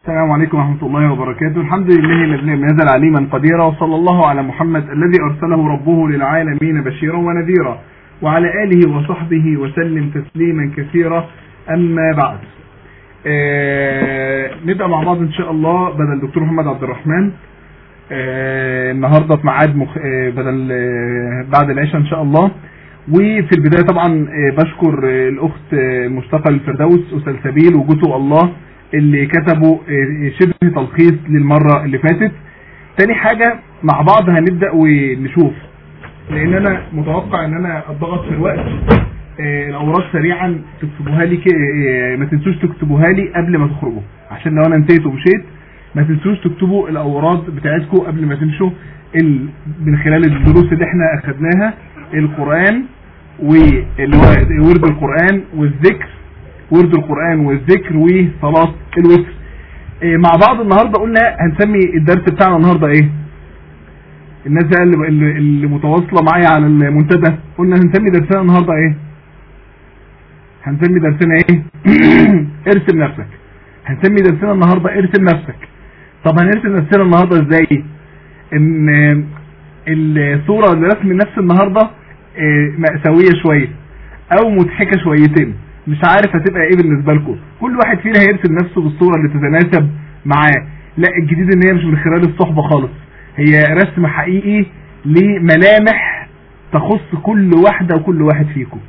السلام عليكم ورحمة الله وبركاته. الحمد لله الذي لم يزل عليما قديرا وصلى الله على محمد الذي أرسله ربه للعالمين بشيرا ونذيرا. وعلى آله وصحبه وسلم تسليما كثيرا. أما بعد آه مع بعض إن شاء الله بدل الدكتور محمد عبد الرحمن. آه النهاردة في ميعاد مخ... آه بدل آه بعد العشاء إن شاء الله. وفي البداية طبعا آه بشكر آه الأخت مصطفى الفردوس وسلسبيل وجوته الله. اللي كتبوا شبه تلخيص للمرة اللي فاتت. تاني حاجة مع بعض هنبدأ ونشوف. لأن أنا متوقع إن أنا اتضغط في الوقت الأوراق سريعا تكتبوها لي ما تنسوش تكتبوها لي قبل ما تخرجوا. عشان لو أنا انتهيت ومشيت ما تنسوش تكتبوا الاوراد بتاعتكم قبل ما تمشوا. من خلال الدروس اللي إحنا أخدناها القرآن واللي هو ورد القرآن والذكر. ورد القرآن والذكر وصلاة الوتر إيه مع بعض النهاردة قلنا هنسمي الدرس بتاعنا النهاردة إيه؟ الناس اللي, اللي, متواصلة معايا على المنتدى قلنا هنسمي درسنا النهاردة إيه؟ هنسمي درسنا إيه؟ ارسم نفسك. هنسمي درسنا النهاردة ارسم نفسك. طب هنرسم نفسنا النهاردة إزاي؟ إن الصورة اللي رسم النفس النهاردة إيه مأساوية شوية أو مضحكة شويتين. مش عارف هتبقى إيه بالنسبة لكم. كل واحد فينا هيرسم نفسه بالصورة اللي تتناسب معاه. لا الجديد إن هي مش من خلال الصحبة خالص. هي رسم حقيقي لملامح تخص كل واحدة وكل واحد فيكم.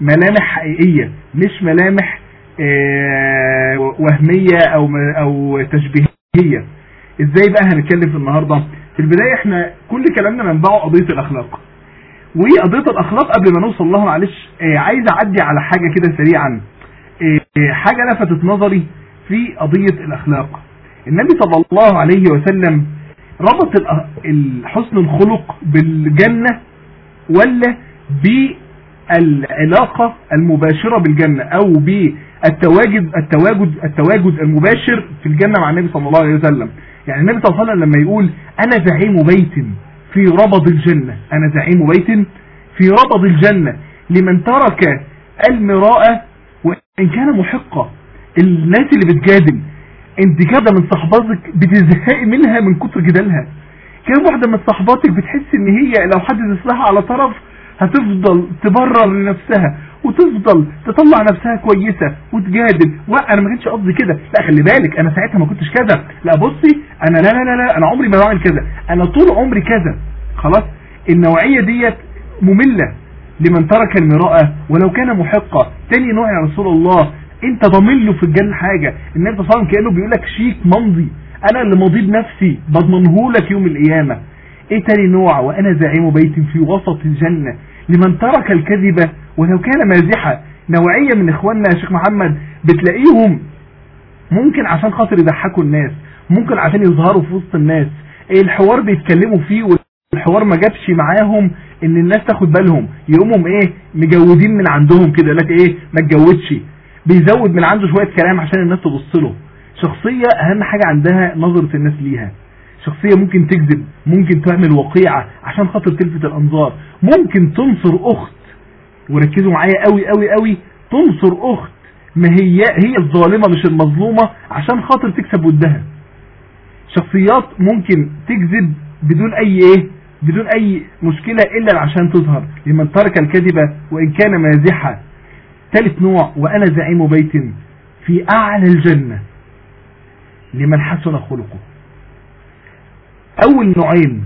ملامح حقيقية مش ملامح آه وهمية أو أو تشبيهية. إزاي بقى هنتكلم في النهاردة؟ في البداية إحنا كل كلامنا منبعه قضية الأخلاق. وقضية الأخلاق قبل ما نوصل لها معلش. آه عايز أعدي على حاجة كده سريعا. آه حاجة لفتت نظري في قضية الأخلاق. النبي صلى الله عليه وسلم ربط حسن الخلق بالجنة ولا بالعلاقة المباشرة بالجنة أو بالتواجد التواجد التواجد المباشر في الجنة مع النبي صلى الله عليه وسلم؟ يعني النبي صلى الله عليه وسلم لما يقول أنا زعيم بيت في ربض الجنة. أنا زعيم بيت. في ربض الجنة. لمن ترك المراء وإن كان محقة الناس اللي بتجادل. انت كده من صحباتك بتزهقي منها من كتر جدالها. كام واحدة من صحباتك بتحس إن هي لو حد تسلها على طرف هتفضل تبرر لنفسها وتفضل تطلع نفسها كويسة وتجادل. وأنا ما كنتش قصدي كده. لا خلي بالك أنا ساعتها ما كنتش كذا. لا بصي أنا لا لا لا لا أنا عمري ما بعمل كذا. أنا طول عمري كذا. خلاص؟ النوعية ديت مملة لمن ترك المراءة ولو كان محقة تاني نوع يا رسول الله أنت ضامن له في الجنة حاجة. النبي صلى الله عليه وسلم كأنه بيقول لك شيك ممضي أنا اللي ماضي بنفسي بضمنه لك يوم القيامة. إيه تاني نوع وأنا زعيم بيت في وسط الجنة. لمن ترك الكذبة ولو كان مازحة نوعية من إخواننا يا شيخ محمد بتلاقيهم ممكن عشان خاطر يضحكوا الناس ممكن عشان يظهروا في وسط الناس. الحوار بيتكلموا فيه والحوار ما جابش معاهم إن الناس تاخد بالهم. يقوموا إيه؟ مجودين من عندهم كده لك إيه؟ ما تجودش. بيزود من عنده شوية كلام عشان الناس تبص له. شخصية أهم حاجة عندها نظرة الناس ليها. شخصية ممكن تكذب ممكن تعمل وقيعة عشان خاطر تلفت الأنظار. ممكن تنصر أخت وركزوا معايا قوي قوي قوي تنصر أخت ما هي هي الظالمة مش المظلومة عشان خاطر تكسب ودها. شخصيات ممكن تكذب بدون أي إيه بدون أي مشكلة إلا عشان تظهر. لمن ترك الكذبة وإن كان مازحة ثالث نوع وأنا زعيم بيت في أعلى الجنة. لمن حسن خلقه. اول نوعين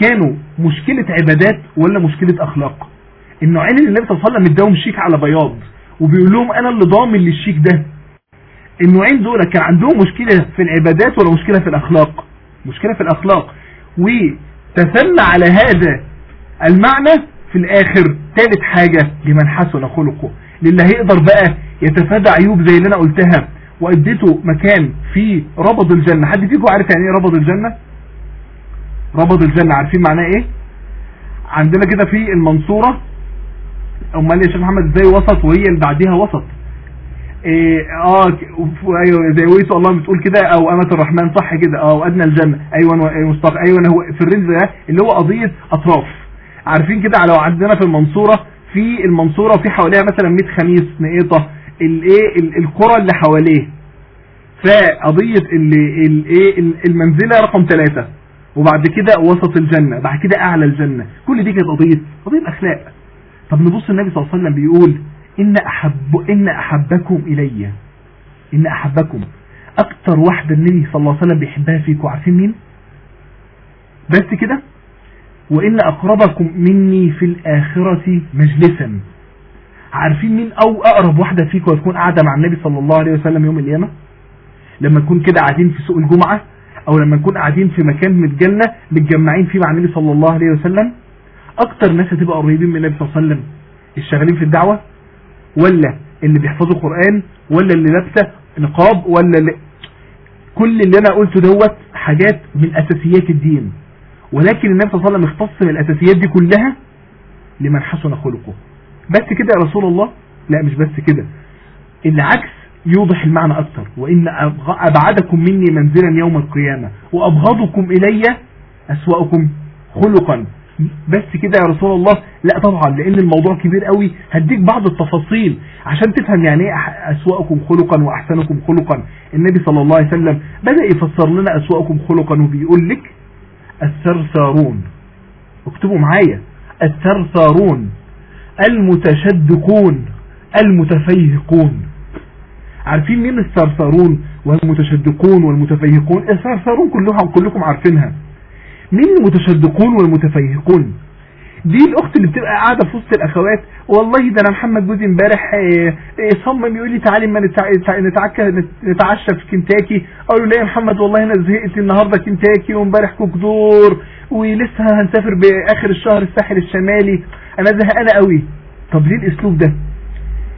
كانوا مشكلة عبادات ولا مشكلة أخلاق؟ النوعين اللي النبي صلى الله عليه وسلم اداهم شيك على بياض وبيقول لهم أنا اللي ضامن للشيك ده. النوعين دول كان عندهم مشكلة في العبادات ولا مشكلة في الأخلاق؟ مشكلة في الأخلاق. وتسمى على هذا المعنى في الآخر. ثالث حاجة لمن حسن خلقه. للي هيقدر بقى يتفادى عيوب زي اللي أنا قلتها وأديته مكان في ربض الجنة. حد فيكم عارف يعني إيه ربض الجنة؟ ربض الجنة. عارفين معناه إيه؟ عندنا كده في المنصورة أمال يا شيخ محمد إزاي وسط وهي اللي بعديها وسط؟ إيه آه أيوه زي ويسو الله بتقول كده أو أمة الرحمن صح كده. آه وأدنى الجنة. أيوه و- مصطفى أيوه هو في الرينج ده اللي هو قضية أطراف. عارفين كده لو عندنا في المنصورة في المنصورة في حواليها مثلا 100 خميس نقيطة الايه ال- القرى اللي حواليه. فقضية الايه ال- المنزلة رقم ثلاثة. وبعد كده وسط الجنة بعد كده أعلى الجنة. كل دي كانت قضية قضية أخلاق. طب نبص النبي صلى الله عليه وسلم بيقول إن أحب إن أحبكم إلي. إن أحبكم. أكتر واحدة النبي صلى الله عليه وسلم بيحبها فيكم عارفين مين؟ بس كده. وإن أقربكم مني في الآخرة مجلسا. عارفين مين أو أقرب واحدة فيكم هتكون قاعدة مع النبي صلى الله عليه وسلم يوم القيامة؟ لما نكون كده قاعدين في سوق الجمعة أو لما نكون قاعدين في مكان الجنة متجمعين فيه مع النبي صلى الله عليه وسلم أكتر ناس هتبقى قريبين من النبي صلى الله عليه وسلم. الشغالين في الدعوة ولا اللي بيحفظوا قرآن ولا اللي لابسة نقاب ولا اللي كل اللي أنا قلته دوت حاجات من أساسيات الدين. ولكن النبي صلى الله عليه وسلم اختص الاساسيات دي كلها لمن حسن خلقه. بس كده يا رسول الله؟ لا مش بس كده. العكس يوضح المعنى أكتر. وإن أبغ- أبعدكم مني منزلا يوم القيامة. وأبغضكم إلي أسوأكم خلقا. بس كده يا رسول الله. لا طبعا لأن الموضوع كبير قوي. هديك بعض التفاصيل. عشان تفهم يعني إيه أسوأكم خلقا وأحسنكم خلقا. النبي صلى الله عليه وسلم بدأ يفسر لنا أسوأكم خلقا وبيقول لك الثرثارون. اكتبوا معايا. الثرثارون. المتشدقون. المتفيهقون. عارفين مين الثرثارون والمتشدقون والمتفيهقون؟ الثرثارون كلهم كلكم عارفينها. مين المتشدقون والمتفيهقون؟ دي الأخت اللي بتبقى قاعدة في وسط الأخوات. والله ده أنا محمد جوزي امبارح آه، آه، صمم يقول لي تعالي ما نتعشى في كنتاكي. أقول له لا يا محمد والله أنا زهقت النهارده كنتاكي وامبارح كوك دور ولسه هنسافر بآخر الشهر الساحل الشمالي. أنا زهقانة قوي. طب ليه الأسلوب ده؟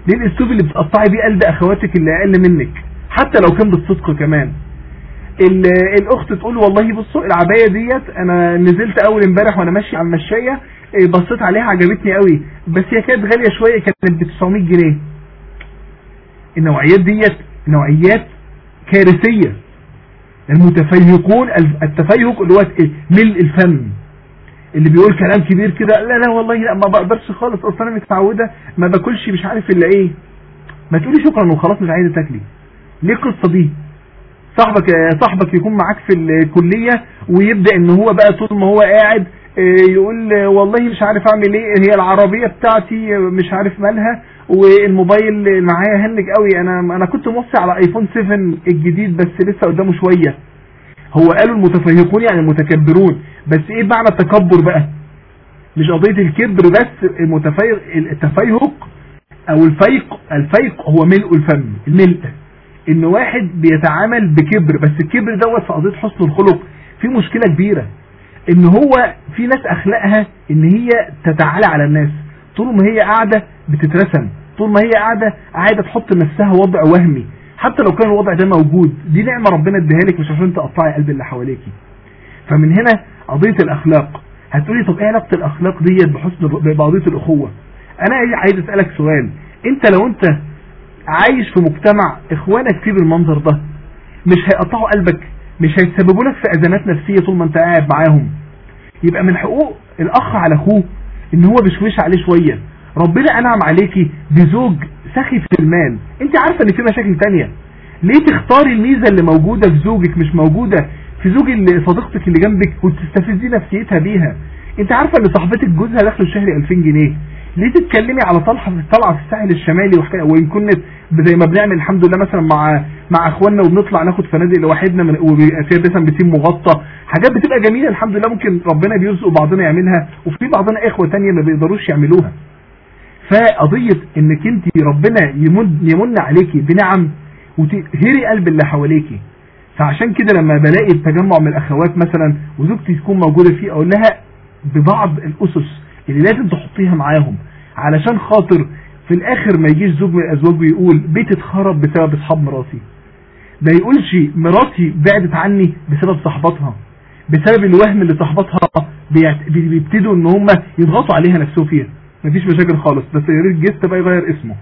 ليه الأسلوب اللي بتقطعي بيه قلب أخواتك اللي أقل منك؟ حتى لو كان بالصدق كمان. ال- الأخت تقول والله بصوا العباية ديت أنا نزلت أول امبارح وأنا ماشي على المشاية إيه، بصيت عليها عجبتني قوي. بس هي كانت غالية شوية كانت ب 900 جنيه. النوعيات ديت نوعيات كارثية. المتفيهقون التفيهق اللي هو إيه؟ اللي بيقول كلام كبير كده لا لا والله لا ما بقدرش خالص أصل أنا متعودة ما باكلش مش عارف إلا إيه. ما تقولي شكرا وخلاص مش عايزة تاكلي. ليه القصة دي؟ صاحبك صاحبك يكون معاك في الكلية ويبدأ إن هو بقى طول ما هو قاعد آه، يقول والله مش عارف أعمل إيه هي العربية بتاعتي مش عارف مالها والموبايل معايا هنج قوي. أنا أنا كنت موصي على آيفون 7 الجديد بس لسه قدامه شوية. هو قالوا المتفيهقون يعني المتكبرون. بس إيه معنى التكبر بقى؟ مش قضية الكبر بس التفيهق أو الفيق الفيق هو ملء الفم الملء. إن واحد بيتعامل بكبر بس الكبر دوت في قضية حسن الخلق في مشكلة كبيرة. إن هو في ناس أخلاقها إن هي تتعالى على الناس. طول ما هي قاعدة بتترسم طول ما هي قاعدة قاعدة تحط نفسها وضع وهمي. حتى لو كان الوضع ده موجود دي نعمة ربنا اديها لك مش عشان تقطعي قلب اللي حواليكي. فمن هنا قضية الأخلاق. هتقولي طب إيه علاقة الأخلاق ديت بحسن بقضية الأخوة؟ أنا عايز أسألك سؤال. أنت لو أنت عايش في مجتمع إخوانك فيه بالمنظر ده مش هيقطعوا قلبك مش هيسببوا لك في أزمات نفسية طول ما أنت قاعد معاهم. يبقى من حقوق الأخ على أخوه إن هو بيشويش عليه شوية. ربنا أنعم عليكي بزوج سخي في المال. أنت عارفة إن في مشاكل تانية. ليه تختاري الميزة اللي موجودة في زوجك مش موجودة؟ في زوج اللي صديقتك اللي جنبك وتستفزي نفسيتها بيها. انت عارفة ان صاحبتك جوزها دخل الشهر 2000 جنيه. ليه تتكلمي على طلحة في طلعة في الساحل الشمالي وإن كنا زي ما بنعمل الحمد لله مثلا مع مع أخواننا وبنطلع ناخد فنادق لوحدنا وبيبقى مثلا بسين مغطى. حاجات بتبقى جميلة الحمد لله ممكن ربنا بيرزق بعضنا يعملها وفي بعضنا إخوة تانية ما بيقدروش يعملوها. فقضية إنك أنت ربنا يمن يمن عليكي بنعم وتهري قلب اللي حواليكي. فعشان كده لما بلاقي التجمع من الأخوات مثلا وزوجتي تكون موجودة فيه أقول لها ببعض الأسس اللي لازم تحطيها معاهم علشان خاطر في الآخر ما يجيش زوج من الأزواج ويقول بيتي اتخرب بسبب اصحاب مراتي. ما يقولش مراتي بعدت عني بسبب صحباتها بسبب الوهم اللي صحباتها بيبتدوا إن هم يضغطوا عليها نفسهم فيها. مفيش مشاكل خالص بس يا ريت جست بقى يغير اسمه.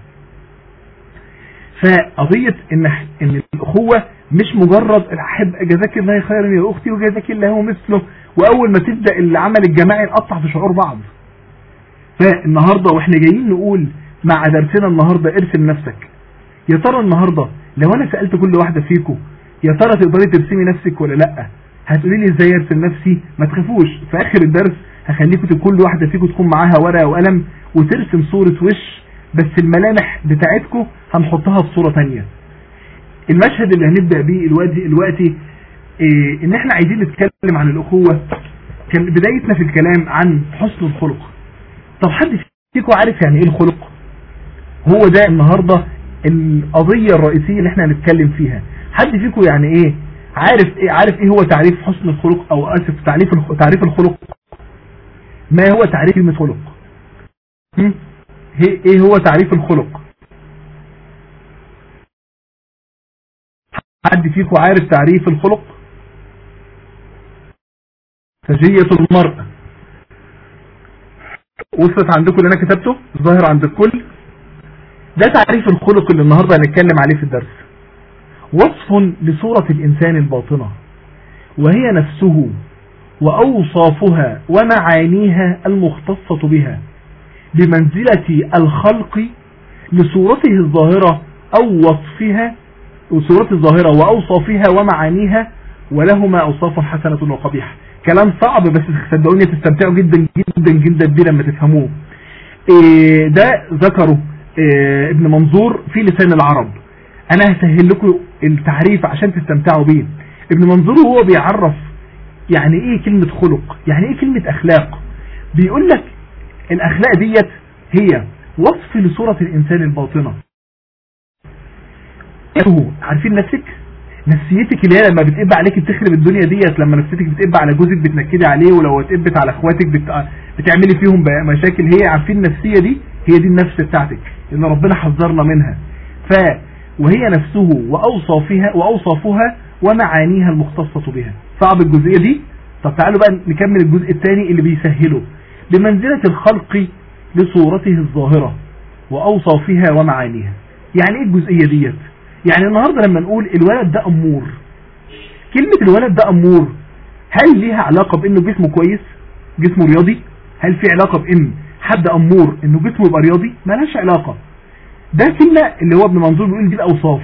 فقضية إن إن الأخوة مش مجرد أحب جزاك الله خيرا يا أختي وجزاك الله مثله وأول ما تبدأ العمل الجماعي نقطع في شعور بعض. فالنهاردة وإحنا جايين نقول مع درسنا النهاردة ارسم نفسك. يا ترى النهاردة لو أنا سألت كل واحدة فيكم يا ترى تقدري ترسمي نفسك ولا لأ؟ هتقولي لي إزاي أرسم نفسي؟ ما تخافوش في آخر الدرس هخليكم كل واحدة فيكم تكون معاها ورقة وقلم وترسم صورة وش بس الملامح بتاعتكم هنحطها في صورة تانية. المشهد اللي هنبدأ بيه الوقتي, الوقتي إيه إن إحنا عايزين نتكلم عن الأخوة. كان بدايتنا في الكلام عن حسن الخلق. طب حد فيكم عارف يعني إيه الخلق؟ هو ده النهاردة القضية الرئيسية اللي إحنا هنتكلم فيها. حد فيكم يعني إيه عارف إيه عارف إيه هو تعريف حسن الخلق أو اسف تعريف تعريف الخلق؟ ما هو تعريف كلمة خلق؟ إيه هو تعريف الخلق؟ حد فيكم عارف تعريف الخلق؟ سجية المرأة وصلت عندكم اللي أنا كتبته؟ ظاهر عند الكل. ده تعريف الخلق اللي النهاردة هنتكلم عليه في الدرس. وصف لصورة الإنسان الباطنة. وهي نفسه وأوصافها ومعانيها المختصة بها. بمنزلة الخلق لصورته الظاهرة أو وصفها وصورته الظاهرة وأوصافها ومعانيها ولهما أوصاف حسنة وقبيحة. كلام صعب بس صدقوني تستمتعوا جدا جدا جدا بيه لما تفهموه. إيه ده ذكره إيه ابن منظور في لسان العرب. أنا هسهل لكم التعريف عشان تستمتعوا بيه. ابن منظور هو بيعرف يعني إيه كلمة خلق يعني إيه كلمة أخلاق. بيقول لك الأخلاق ديت هي وصف لصورة الإنسان الباطنة. عارفين نفسك نفسيتك اللي هي لما بتقب عليك بتخرب الدنيا ديت لما نفسيتك بتقب على جوزك بتنكدي عليه ولو اتقبت على اخواتك بت... بتعملي فيهم مشاكل. هي عارفين النفسية دي؟ هي دي النفس بتاعتك ان ربنا حذرنا منها. ف وهي نفسه وأوصافها, وأوصافها ومعانيها المختصة بها. صعب الجزئية دي؟ طب تعالوا بقى نكمل الجزء الثاني اللي بيسهله. بمنزلة الخلق لصورته الظاهرة وأوصافها ومعانيها. يعني إيه الجزئية ديت؟ يعني النهاردة لما نقول الولد ده أمور كلمة الولد ده أمور هل ليها علاقة بأنه جسمه كويس؟ جسمه رياضي؟ هل في علاقة بأن حد أمور أنه جسمه يبقى رياضي؟ مالهاش علاقة. ده كلمة اللي هو ابن منظور بيقول دي الأوصاف.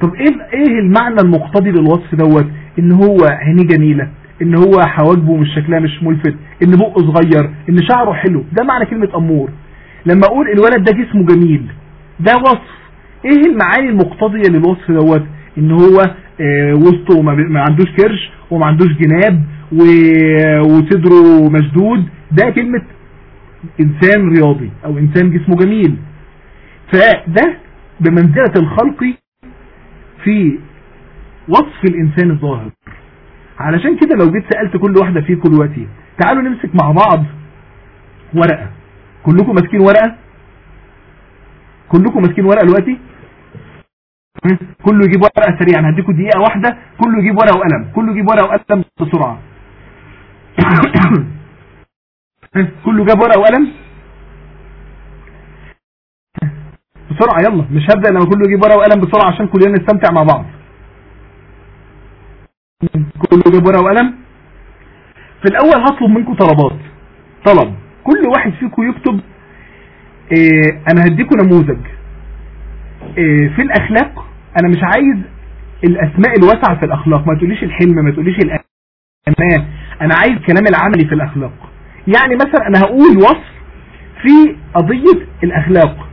طب إيه إيه المعنى المقتضي للوصف دوت؟ إن هو عينيه جميلة إن هو حواجبه مش شكلها مش ملفت إن بقه صغير إن شعره حلو. ده معنى كلمة أمور. لما أقول الولد ده جسمه جميل ده وصف. إيه المعاني المقتضية للوصف دوت؟ ان هو آه وسطه ما, عندوش كرش وما عندوش جناب وصدره مشدود. ده كلمة انسان رياضي أو انسان جسمه جميل. فده بمنزلة الخلق في وصف الإنسان الظاهر. علشان كده لو جيت سألت كل واحدة فيكم دلوقتي تعالوا نمسك مع بعض ورقة. كلكم ماسكين ورقة؟ كلكم ماسكين ورقة دلوقتي؟ كله يجيب ورقة سريعا هديكم دقيقة واحدة. كله يجيب ورقة وقلم. كله يجيب ورقة وقلم بسرعة. كله جاب ورقة وقلم؟ بسرعة. يلا. مش هبدأ لما كله يجيب ورقة وقلم بسرعة عشان كلنا نستمتع مع بعض. كله يجيب ورقة وقلم؟ في الأول هطلب منكم طلبات. طلب. كل واحد فيكم يكتب إيه أنا هديكم نموذج. إيه في الأخلاق أنا مش عايز الأسماء الواسعة في الأخلاق ما تقوليش الحلم ما تقوليش الأمان. أنا عايز كلام العملي في الأخلاق. يعني مثلا أنا هقول وصف في قضية الأخلاق.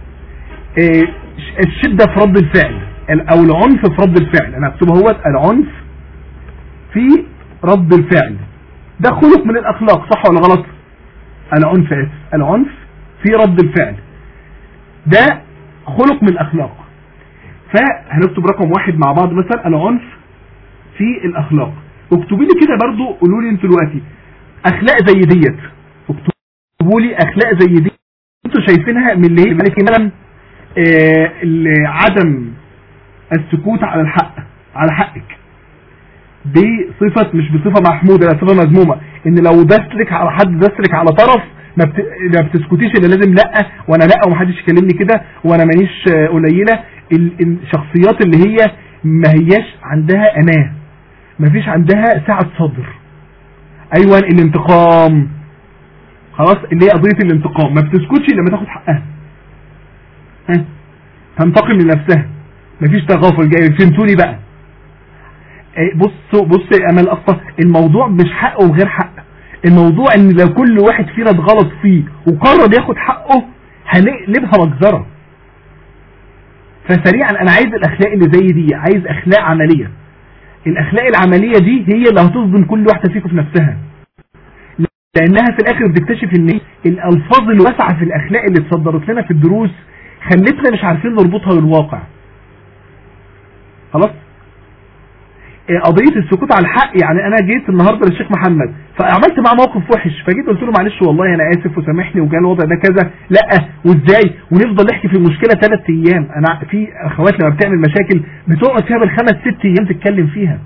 الشدة في رد الفعل أو العنف في رد الفعل. أنا اكتبها هو العنف في رد الفعل. ده خلق من الأخلاق صح ولا غلط؟ العنف اسف العنف في رد الفعل. ده خلق من الأخلاق. فهنكتب رقم واحد مع بعض مثلا العنف في الأخلاق. اكتبوا لي كده برضو قولوا لي أنتوا دلوقتي. أخلاق زي ديت. اكتبوا لي أخلاق زي دي. أنتوا شايفينها من اللي هي مثلا عدم السكوت على الحق على حقك. بصفة مش بصفة محمودة لا صفة مذمومة. إن لو دسلك على حد دسلك على طرف ما. ما بتسكتيش إلا لازم لا وأنا لا ومحدش يكلمني كده وأنا مانيش آه، قليلة. الشخصيات اللي هي ما هياش عندها اناه ما فيش عندها سعة صدر أيوه الانتقام. خلاص اللي هي قضية الانتقام. ما بتسكتش لما تاخد حقها. ها؟ تنتقم لنفسها. مفيش تغافل جاي. فهمتوني بقى. إيه، بصوا بص يا أمل أصلا الموضوع مش حق وغير حق. الموضوع إن لو كل واحد فينا اتغلط فيه وقرر ياخد حقه هنقلبها مجزرة. فسريعا أنا عايز الأخلاق اللي زي دي عايز أخلاق عملية. الأخلاق العملية دي هي اللي هتصدم كل واحدة فيكم في نفسها. لأنها في الآخر بتكتشف إن الألفاظ الواسعه في الأخلاق اللي اتصدرت لنا في الدروس خلتنا مش عارفين نربطها بالواقع. خلاص؟ إيه قضية السكوت على الحق يعني أنا جيت النهاردة للشيخ محمد فعملت معاه موقف وحش فجيت قلت له معلش والله أنا آسف وسامحني وجاء الوضع ده كذا لأ وإزاي؟ ونفضل نحكي في المشكلة ثلاث أيام. أنا في أخوات لما بتعمل مشاكل بتقعد فيها بالخمس ست أيام تتكلم فيها.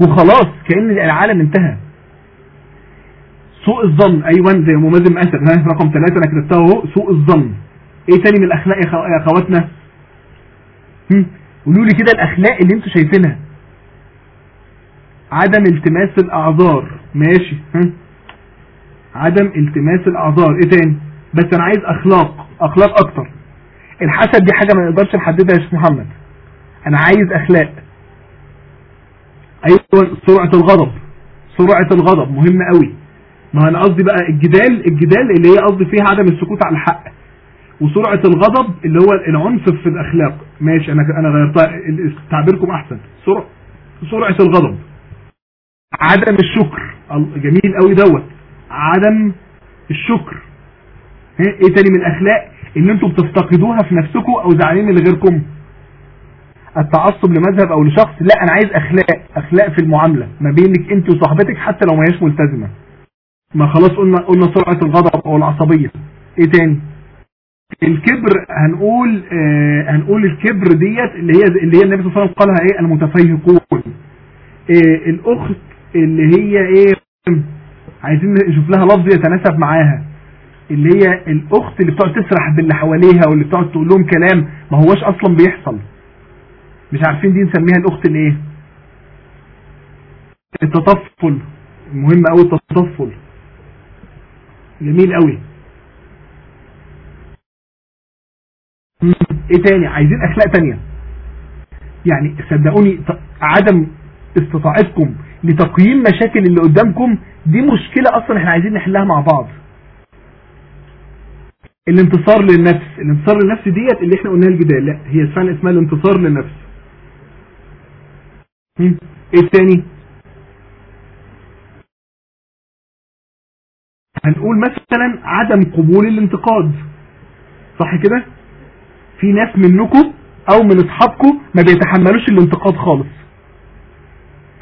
وخلاص كأن العالم انتهى. سوء الظن أيوه زي ممازم اسد رقم ثلاثة أنا كتبتها أهو سوء الظن. إيه تاني من الأخلاق يا خو- يا أخواتنا؟ قولوا لي كده الأخلاق اللي أنتوا شايفينها. عدم التماس الأعذار. ماشي. ها؟ عدم التماس الأعذار. إيه تاني؟ بس أنا عايز أخلاق. أخلاق أكتر. الحسد دي حاجة ما نقدرش نحددها يا شيخ محمد. أنا عايز أخلاق. أيوه سرعة الغضب. سرعة الغضب مهمة قوي. ما أنا قصدي بقى الجدال الجدال اللي هي قصدي فيها عدم السكوت على الحق. وسرعة الغضب اللي هو العنف في الأخلاق. ماشي أنا أنا غيرتها. تعبيركم أحسن. سرعة سرعة الغضب. عدم الشكر. ال- جميل قوي دوت. عدم الشكر. إيه تاني من الأخلاق؟ إن أنتوا بتفتقدوها في نفسكم أو زعلانين من غيركم. التعصب لمذهب أو لشخص لا أنا عايز أخلاق أخلاق في المعاملة. ما بينك أنت وصاحبتك حتى لو ما هياش ملتزمة. ما خلاص قلنا قلنا سرعة الغضب أو العصبية. إيه تاني؟ الكبر هنقول آه هنقول الكبر ديت اللي هي اللي هي النبي صلى الله عليه وسلم قالها إيه؟ المتفيهقون إيه الأخت اللي هي إيه؟ عايزين نشوف لها لفظ يتناسب معاها. اللي هي الأخت اللي بتقعد تسرح باللي حواليها واللي بتقعد تقول لهم كلام ما هوش أصلا بيحصل. مش عارفين دي نسميها الأخت الايه التطفل. مهم قوي التطفل. جميل قوي. إيه تاني؟ عايزين أخلاق تانية. يعني صدقوني عدم استطاعتكم لتقييم مشاكل اللي قدامكم. دي مشكلة أصلا إحنا عايزين نحلها مع بعض. الانتصار للنفس. الانتصار للنفس ديت اللي إحنا قلناها الجدال لا هي فعلا اسمها الانتصار للنفس. إيه تاني؟ هنقول مثلا عدم قبول الانتقاد. صح كده؟ في ناس منكم أو من أصحابكم ما بيتحملوش الانتقاد خالص.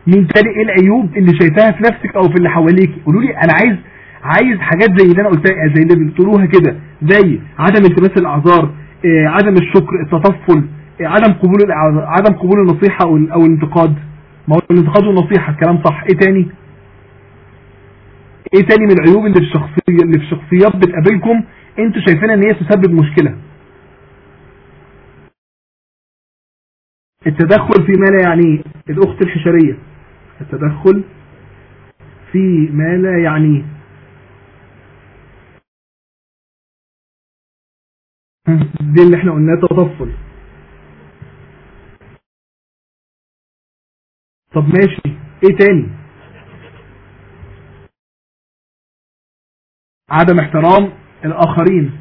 مين تاني إيه العيوب اللي شايفاها في نفسك أو في اللي حواليك؟ قولوا لي أنا عايز عايز حاجات زي اللي أنا قلتها زي اللي بتقولوها كده زي عدم التماس الأعذار إيه عدم الشكر التطفل إيه عدم قبول عدم قبول النصيحة أو أو الانتقاد. ما هو الانتقاد والنصيحة الكلام صح. إيه تاني؟ إيه تاني من العيوب اللي في الشخصية اللي في الشخصيات بتقابلكم أنتوا شايفينها إن هي تسبب مشكلة؟ التدخل في ما لا يعنيه الأخت الحشرية. التدخل في ما لا يعنيه. دي اللي إحنا قلناه تطفل طب ماشي. إيه تاني؟ عدم احترام الآخرين.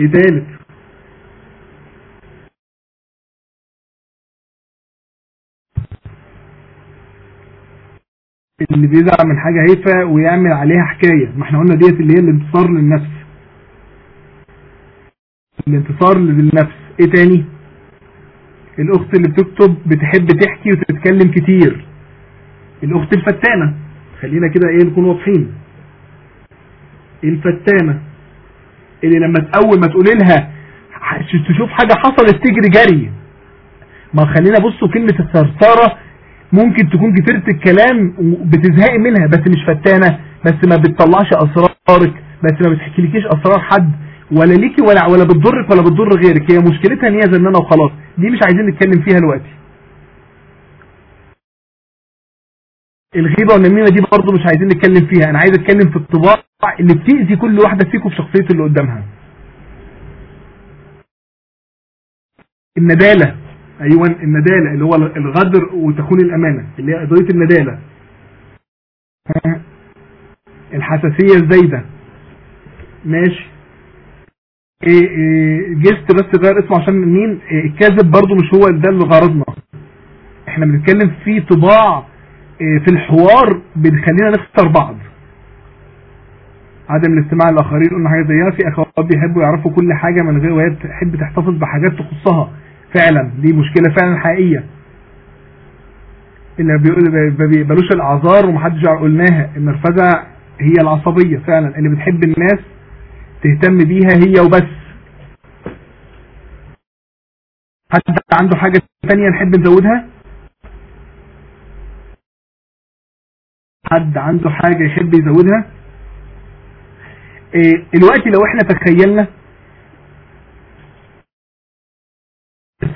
إيه تالت؟ اللي بيزعل من حاجة هيفة ويعمل عليها حكاية. ما إحنا قلنا ديت اللي هي الانتصار للنفس. الانتصار للنفس. إيه تاني؟ الأخت اللي بتكتب بتحب تحكي وتتكلم كتير. الأخت الفتانة. خلينا كده إيه نكون واضحين. الفتانة. اللي لما اول ما تقول لها تشوف حاجة حصلت تجري جري. ما خلينا بصوا كلمة الثرثرة ممكن تكون كتيرة الكلام بتزهقي منها بس مش فتانة بس ما بتطلعش أسرارك بس ما بتحكيلكيش أسرار حد ولا ليكي ولا ولا بتضرك ولا بتضر غيرك. هي مشكلتها إن هي زنانة وخلاص. دي مش عايزين نتكلم فيها دلوقتي. الغيبة والنميمة دي برضه مش عايزين نتكلم فيها. أنا عايز أتكلم في الطباع اللي بتأذي كل واحدة فيكم في شخصيته اللي قدامها. الندالة. أيوه الندالة اللي هو الغدر وتخون الأمانة اللي هي قضية الندالة. الحساسية الزايدة. ماشي. إيه إيه جست بس غير اسمه عشان مين؟ إيه الكذب برضو مش هو ده اللي غرضنا. إحنا بنتكلم في طباع إيه في الحوار بنخلينا نخسر بعض. عدم الاستماع للاخرين قلنا حاجة زيها في أخوات بيحبوا يعرفوا كل حاجة من غير وهي تحب تحتفظ بحاجات تخصها. فعلا. دي مشكلة فعلا حقيقية. اللي ما بيقبلوش الأعذار ومحدش قلناها. النرفزه هي العصبية فعلا. اللي بتحب الناس تهتم بيها هي وبس. حد عنده حاجة ثانية نحب نزودها حد عنده حاجة يحب يزودها؟ إيه الوقت لو إحنا تخيلنا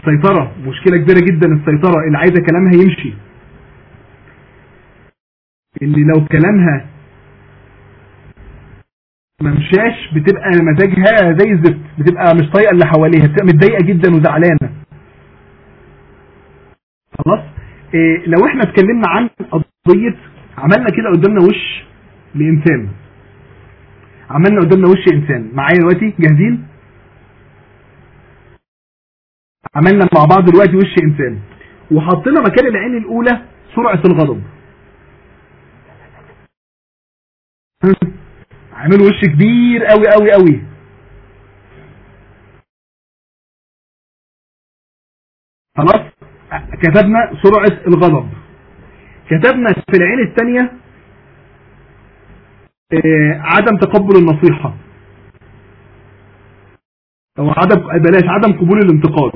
السيطرة. مشكلة كبيرة جدا السيطرة. اللي عايزة كلامها يمشي. اللي لو كلامها ممشاش بتبقى مزاجها زي الزفت. بتبقى مش طايقة اللي حواليها. بتبقى متضايقة جدا وزعلانة. خلاص؟ إيه لو إحنا اتكلمنا عن قضية عملنا كده قدامنا وش لإنسان. عملنا قدامنا وش انسان معايا دلوقتي؟ جاهزين؟ عملنا مع بعض دلوقتي وش انسان وحطينا مكان العين الأولى سرعة الغضب. عامل وش كبير قوي قوي قوي خلاص؟ كتبنا سرعة الغضب. كتبنا في العين الثانية عدم تقبل النصيحة. أو عدم بلاش عدم قبول الانتقاد.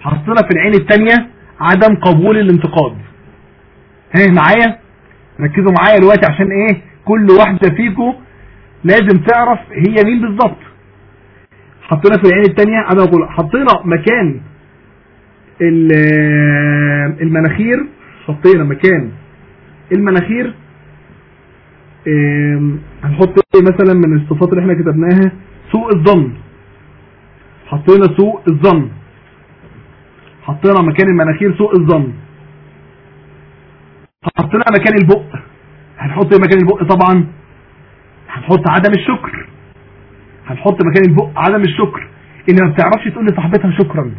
حطينا في العين الثانية عدم قبول الانتقاد. ها معايا؟ ركزوا معايا دلوقتي عشان إيه؟ كل واحدة فيكم لازم تعرف هي مين بالظبط. حطينا في العين الثانية أنا أقول حطينا مكان المناخير حطينا مكان المناخير. هنحط إيه مثلا من الصفات اللي إحنا كتبناها؟ سوء الظن. حطينا سوء الظن. حطينا مكان المناخير سوء الظن. حطينا مكان البق هنحط إيه مكان البق طبعا. هنحط عدم الشكر. هنحط مكان البق عدم الشكر. اللي ما بتعرفش تقول لصاحبتها شكرا.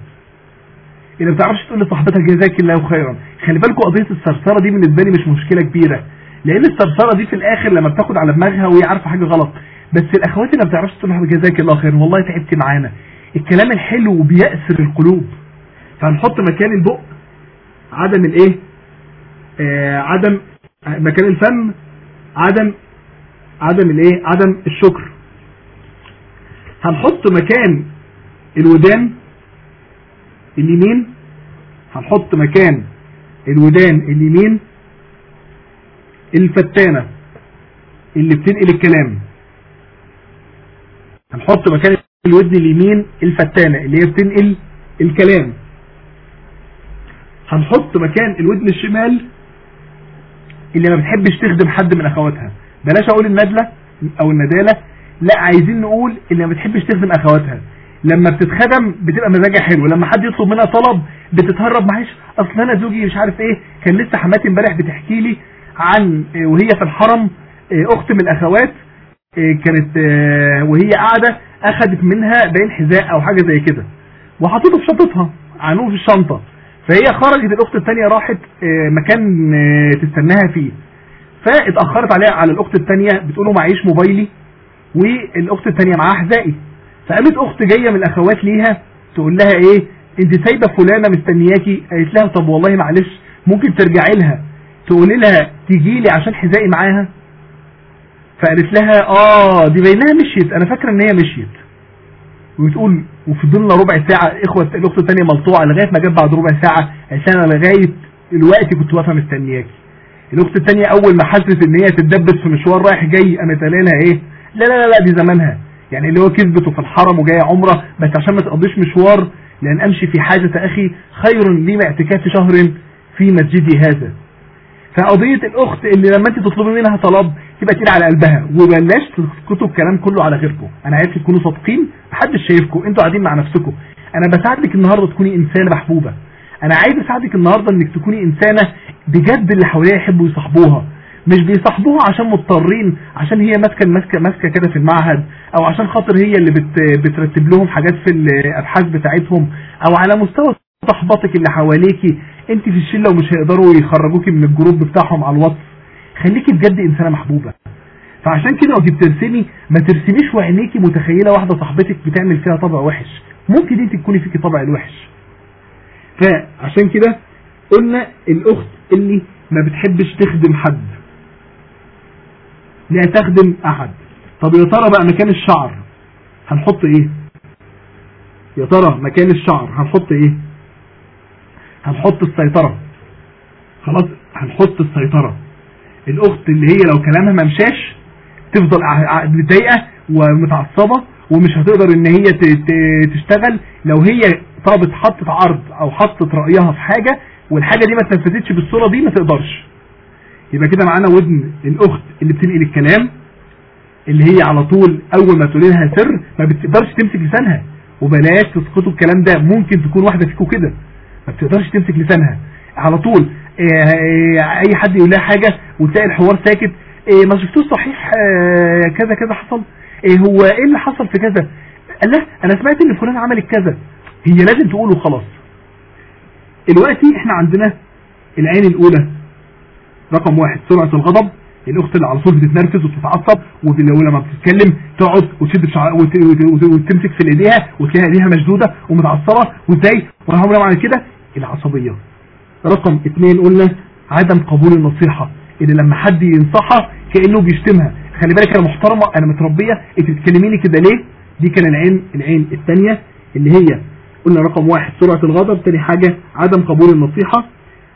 اللي ما بتعرفش تقول لصاحبتها جزاك الله خيرا. خلي بالكم قضية الثرثره دي بالنسبة لي مش مشكلة كبيرة. لأن الثرثره دي في الآخر لما بتاخد على دماغها وهي عارفة حاجة غلط. بس الأخوات اللي ما بتعرفش تقول لها جزاك الله خيرا والله تعبتي معانا. الكلام الحلو بيأسر القلوب. فهنحط مكان البق عدم الايه؟ آه عدم مكان الفم عدم عدم الايه؟ عدم الشكر. هنحط مكان الودان. اليمين هنحط مكان الودان اليمين الفتانة اللي بتنقل الكلام. هنحط مكان الودن اليمين الفتانة اللي هي بتنقل الكلام. هنحط مكان الودن الشمال اللي ما بتحبش تخدم حد من أخواتها. بلاش أقول الندلة أو الندالة لا عايزين نقول اللي ما بتحبش تخدم أخواتها. لما بتتخدم بتبقى مزاجها حلو لما حد يطلب منها طلب بتتهرب معلش أصل أنا زوجي مش عارف إيه كان لسه حماتي امبارح بتحكي لي عن وهي في الحرم أخت من الأخوات كانت وهي قاعدة أخذت منها باين حذاء أو حاجة زي كده. وحطيته في شنطتها عنوه في الشنطة. فهي خرجت الأخت الثانية راحت مكان تستناها فيه. فاتأخرت عليها على الأخت الثانية بتقول له معيش موبايلي. والأخت الثانية معاها حذائي. فقامت أخت جاية من الأخوات ليها تقول لها إيه؟ أنت سايبة فلانة مستنياكي؟ قالت لها طب والله معلش ممكن ترجعي لها. تقولي لها تيجي لي عشان حذائي معاها؟ فقالت لها آه دي باينها مشيت. أنا فاكرة إن هي مشيت. وبتقول وفضلنا ربع ساعة إخوة الأخت الثانية ملطوعة لغاية ما جت بعد ربع ساعة عشان أنا لغاية الوقت كنت واقفة مستنياكي. الأخت الثانية أول ما حست إن هي تتدبس في مشوار رايح جاي قامت قايلة إيه؟ لا لا لا دي زمانها. يعني اللي هو كذبته في الحرم وجاية عمرة بس عشان ما تقضيش مشوار لأن أمشي في حاجة أخي خير لي اعتكاف شهر في مسجدي هذا. فقضية الأخت اللي لما انت تطلبي منها طلب تبقى تقيل على قلبها وبلاش تسكتوا الكلام كله على غيركم. أنا عايز تكونوا صادقين محدش شايفكم أنتوا قاعدين مع نفسكم. أنا بساعدك النهارده تكوني إنسانة محبوبة. أنا عايز أساعدك النهارده إنك تكوني إنسانة بجد اللي حواليها يحبوا يصاحبوها. مش بيصاحبوها عشان مضطرين عشان هي ماسكة ماسكه ماسكة كده في المعهد أو عشان خاطر هي اللي بت بترتب لهم حاجات في الأبحاث بتاعتهم أو على مستوى صحباتك اللي حواليكي. انت في الشلة ومش هيقدروا يخرجوكي من الجروب بتاعهم على الواتس. خليكي بجد إنسانة محبوبة. فعشان كده وانت بترسمي ما ترسميش وعينيكي متخيلة واحدة صاحبتك بتعمل فيها طبع وحش. ممكن انت تكوني فيكي طبع الوحش. فعشان كده قلنا الأخت اللي ما بتحبش تخدم حد. لا تخدم أحد. طب يا ترى بقى مكان الشعر هنحط إيه؟ يا ترى مكان الشعر هنحط إيه؟ هنحط السيطرة. خلاص؟ هنحط السيطرة. الأخت اللي هي لو كلامها ما مشاش تفضل متضايقة ومتعصبة ومش هتقدر إن هي تشتغل. لو هي طلبت حطت عرض أو حطت رأيها في حاجة والحاجة دي ما اتنفذتش بالصورة دي ما تقدرش. يبقى كده معانا ودن الأخت اللي بتنقل الكلام اللي هي على طول أول ما تقول لها سر ما بتقدرش تمسك لسانها. وبلاش تسقطوا الكلام ده. ممكن تكون واحدة فيكم كده. ما بتقدرش تمسك لسانها. على طول أي حد يقول لها حاجة وتلاقي الحوار ساكت ما شفتوش صحيح كذا كذا حصل. هو إيه اللي حصل في كذا؟ قال لا أنا سمعت إن فلان عملت كذا. هي لازم تقوله خلاص. دلوقتي إحنا عندنا العين الأولى رقم واحد سرعة الغضب الأخت اللي على طول بتتنرفز وتتعصب ولما بتتكلم تقعد وتشد وتمسك في ايديها وتلاقيها إيديها مشدودة ومتعصبة وإزاي؟ وأنا عمري ما عمل كده. العصبية. رقم اثنين قلنا عدم قبول النصيحة. اللي لما حد ينصحها كأنه بيشتمها. خلي بالك أنا محترمة أنا متربية انت بتكلميني كده ليه؟ دي كان العين العين الثانية اللي هي قلنا رقم واحد سرعة الغضب تاني حاجة عدم قبول النصيحة.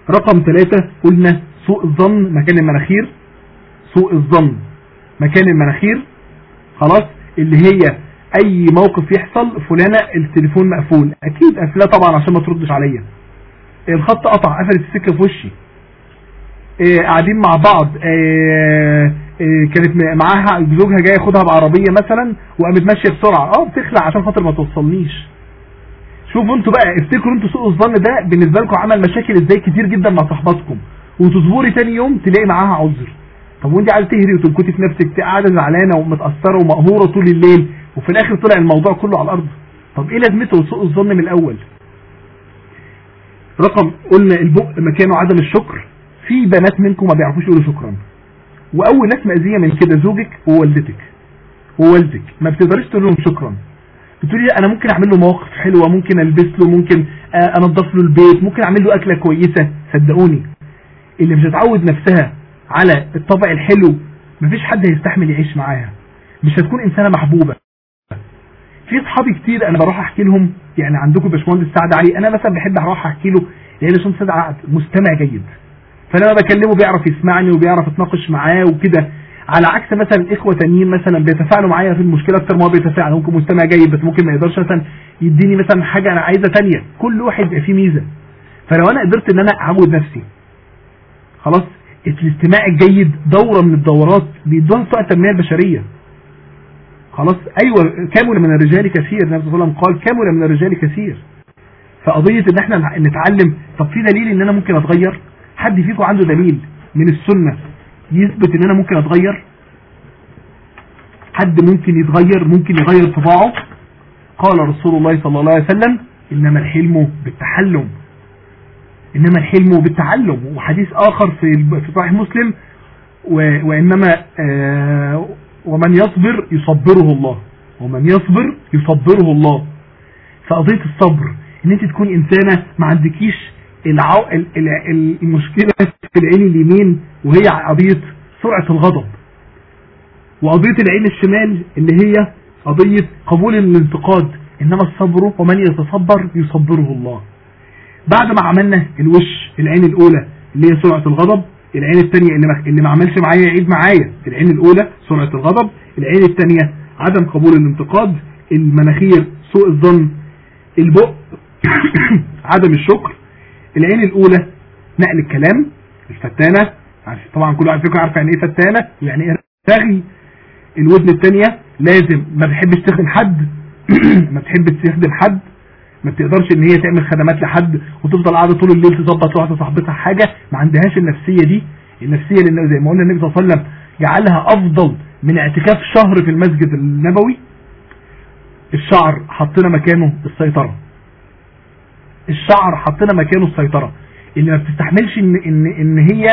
رقم ثلاثة قلنا سوء الظن مكان المناخير. سوء الظن مكان المناخير. خلاص؟ اللي هي أي موقف يحصل فلانة التليفون مقفول. أكيد قافلاه طبعا عشان ما تردش عليا. الخط قطع قفلت السكة في وشي. إيه قاعدين مع بعض. إيه إيه كانت معاها زوجها جاي ياخدها بعربية مثلا وقامت ماشية بسرعة. آه بتخلع عشان خاطر ما توصلنيش. شوفوا أنتوا بقى افتكروا أنتوا سوء الظن ده بالنسبة لكم عمل مشاكل إزاي كتير جدا مع صحباتكم. وتصبري تاني يوم تلاقي معاها عذر. طب وانت عايزه تهري وتنكتي في نفسك قاعدة زعلانة ومتأثرة ومقهوره طول الليل وفي الآخر طلع الموضوع كله على الأرض. طب إيه لازمته سوء الظن من الأول؟ رقم قلنا البق مكانه عدم الشكر. في بنات منكم ما بيعرفوش يقولوا شكرا. وأول ناس مأذية من كده زوجك ووالدتك ووالدك ما بتقدريش تقول لهم شكرا. بتقولي أنا ممكن أعمل له مواقف حلوة ممكن ألبس له ممكن أنضف له البيت ممكن أعمل له أكلة كويسة. صدقوني اللي مش هتعود نفسها على الطبع الحلو مفيش حد هيستحمل يعيش معاها. مش هتكون إنسانة محبوبة. في اصحابي كتير أنا بروح أحكي لهم يعني عندكم باشمهندس سعد علي أنا مثلا بحب أروح أحكي له لأن باشمهندس سعد علي مستمع جيد. فلما بكلمه بيعرف يسمعني وبيعرف يتناقش معاه وكده. على عكس مثلا إخوة تانيين مثلا بيتفاعلوا معايا في المشكلة أكتر ما هو بيتفاعل ممكن مستمع جيد بس ممكن ما يقدرش مثلا يديني مثلا حاجة أنا عايزها ثانية كل واحد بيبقى فيه ميزة. فلو أنا قدرت إن أنا أعود نفسي خلاص الاستماع الجيد دورة من الدورات بيدوها بتوع التنميه البشرية. خلاص أيوه كامل من الرجال كثير. النبي صلى الله عليه وسلم قال كامل من الرجال كثير. فقضية إن إحنا نتعلم طب في دليل إن أنا ممكن أتغير؟ حد فيكم عنده دليل من السنة يثبت إن أنا ممكن أتغير؟ حد ممكن يتغير؟ ممكن يغير طباعه؟ قال رسول الله صلى الله عليه وسلم إنما الحلم بالتحلم. إنما الحلم بالتعلم. وحديث آخر في في صحيح مسلم وإنما آه ومن يصبر يصبره الله. ومن يصبر يصبره الله. فقضية الصبر إن أنت تكون إنسانة ما عندكيش العو... ال... ال... المشكلة في العين اليمين وهي قضية سرعة الغضب. وقضية العين الشمال اللي هي قضية قبول الانتقاد إنما الصبر ومن يتصبر يصبره الله. بعد ما عملنا الوش العين الأولى اللي هي سرعة الغضب العين الثانية اللي ما, اللي ما عملش معايا يعيد معايا. العين الأولى سرعة الغضب العين الثانية عدم قبول الانتقاد المناخير سوء الظن البق عدم الشكر. العين الأولى نقل الكلام الفتانة طبعا كل واحد فيكم عارف يعني إيه فتانة يعني إيه رغي. الودن الثانية لازم ما بتحبش تخدم حد ما بتحبش تخدم حد. ما بتقدرش إن هي تعمل خدمات لحد وتفضل قاعدة طول الليل تظبط واحدة صاحبتها حاجة. ما عندهاش النفسية دي. النفسية لأن زي ما قلنا النبي صلى الله عليه وسلم جعلها أفضل من اعتكاف شهر في المسجد النبوي. الشعر حطينا مكانه السيطرة. الشعر حطينا مكانه السيطرة. اللي ما بتستحملش ان ان إن هي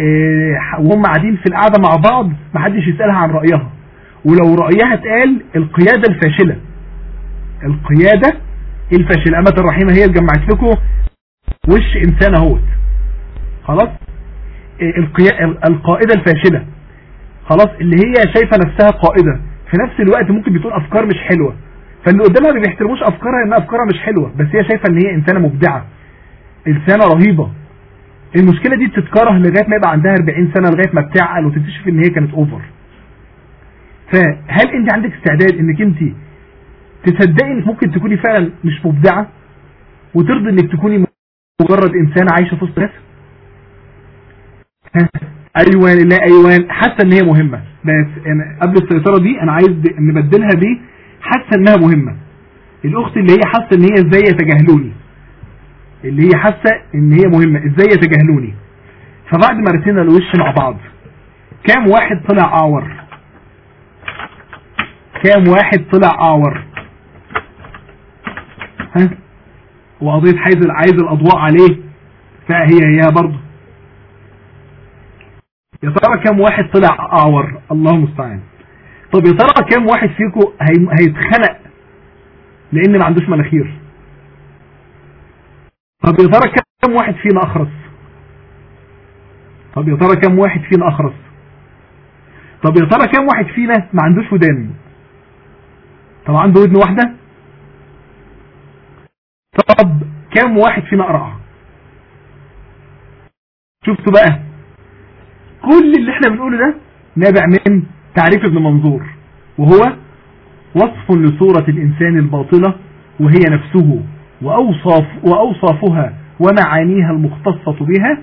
آه وهم قاعدين في القعدة مع بعض ما حدش يسألها عن رأيها. ولو رأيها اتقال القيادة الفاشلة. القيادة الفاشله امه الرحيمه هي اللي جمعت لكم وش إنسان أهوت. خلاص؟ القيا... القائده الفاشلة. خلاص؟ اللي هي شايفة نفسها قائده في نفس الوقت ممكن بتقول أفكار مش حلوة. فاللي قدامها ما بيحترموش أفكارها انها أفكارها مش حلوة. بس هي شايفة إن هي إنسانة مبدعة. إنسانة رهيبة. المشكلة دي بتتكره لغاية ما يبقى عندها 40 سنة لغاية ما بتعقل وتكتشف إن هي كانت اوفر فهل أنت عندك استعداد إنك أنت تصدقي إنك ممكن تكوني فعلا مش مبدعة؟ وترضي إنك تكوني مجرد إنسانة عايشة في وسط ناس أيوان لا أيوان. حاسة إن هي مهمة. بس أنا قبل السيطرة دي أنا عايز نبدلها ب حاسة إنها مهمة. الأخت اللي هي حاسة إن هي إزاي يتجاهلوني؟ اللي هي حاسة إن هي مهمة. إزاي يتجاهلوني؟ فبعد ما رسينا الوش مع بعض كام واحد طلع اعور كام واحد طلع اعور ها؟ وقضيه حيز عايز الأضواء عليه فهي هي برضه. يا ترى كام واحد طلع اعور الله المستعان. طب يا ترى كام واحد فيكم هيتخنق لأن ما عندوش مناخير. طب يا ترى كام واحد فينا أخرس؟ طب يا ترى كام واحد فينا أخرس؟ طب يا ترى كام واحد فينا ما عندوش ودان؟ طب عنده ودن واحدة؟ طب كام واحد فينا اقرع شفتوا بقى؟ كل اللي إحنا بنقوله ده نابع من تعريف ابن منظور وهو وصف لصورة الإنسان الباطلة وهي نفسه وأوصاف وأوصافها ومعانيها المختصة بها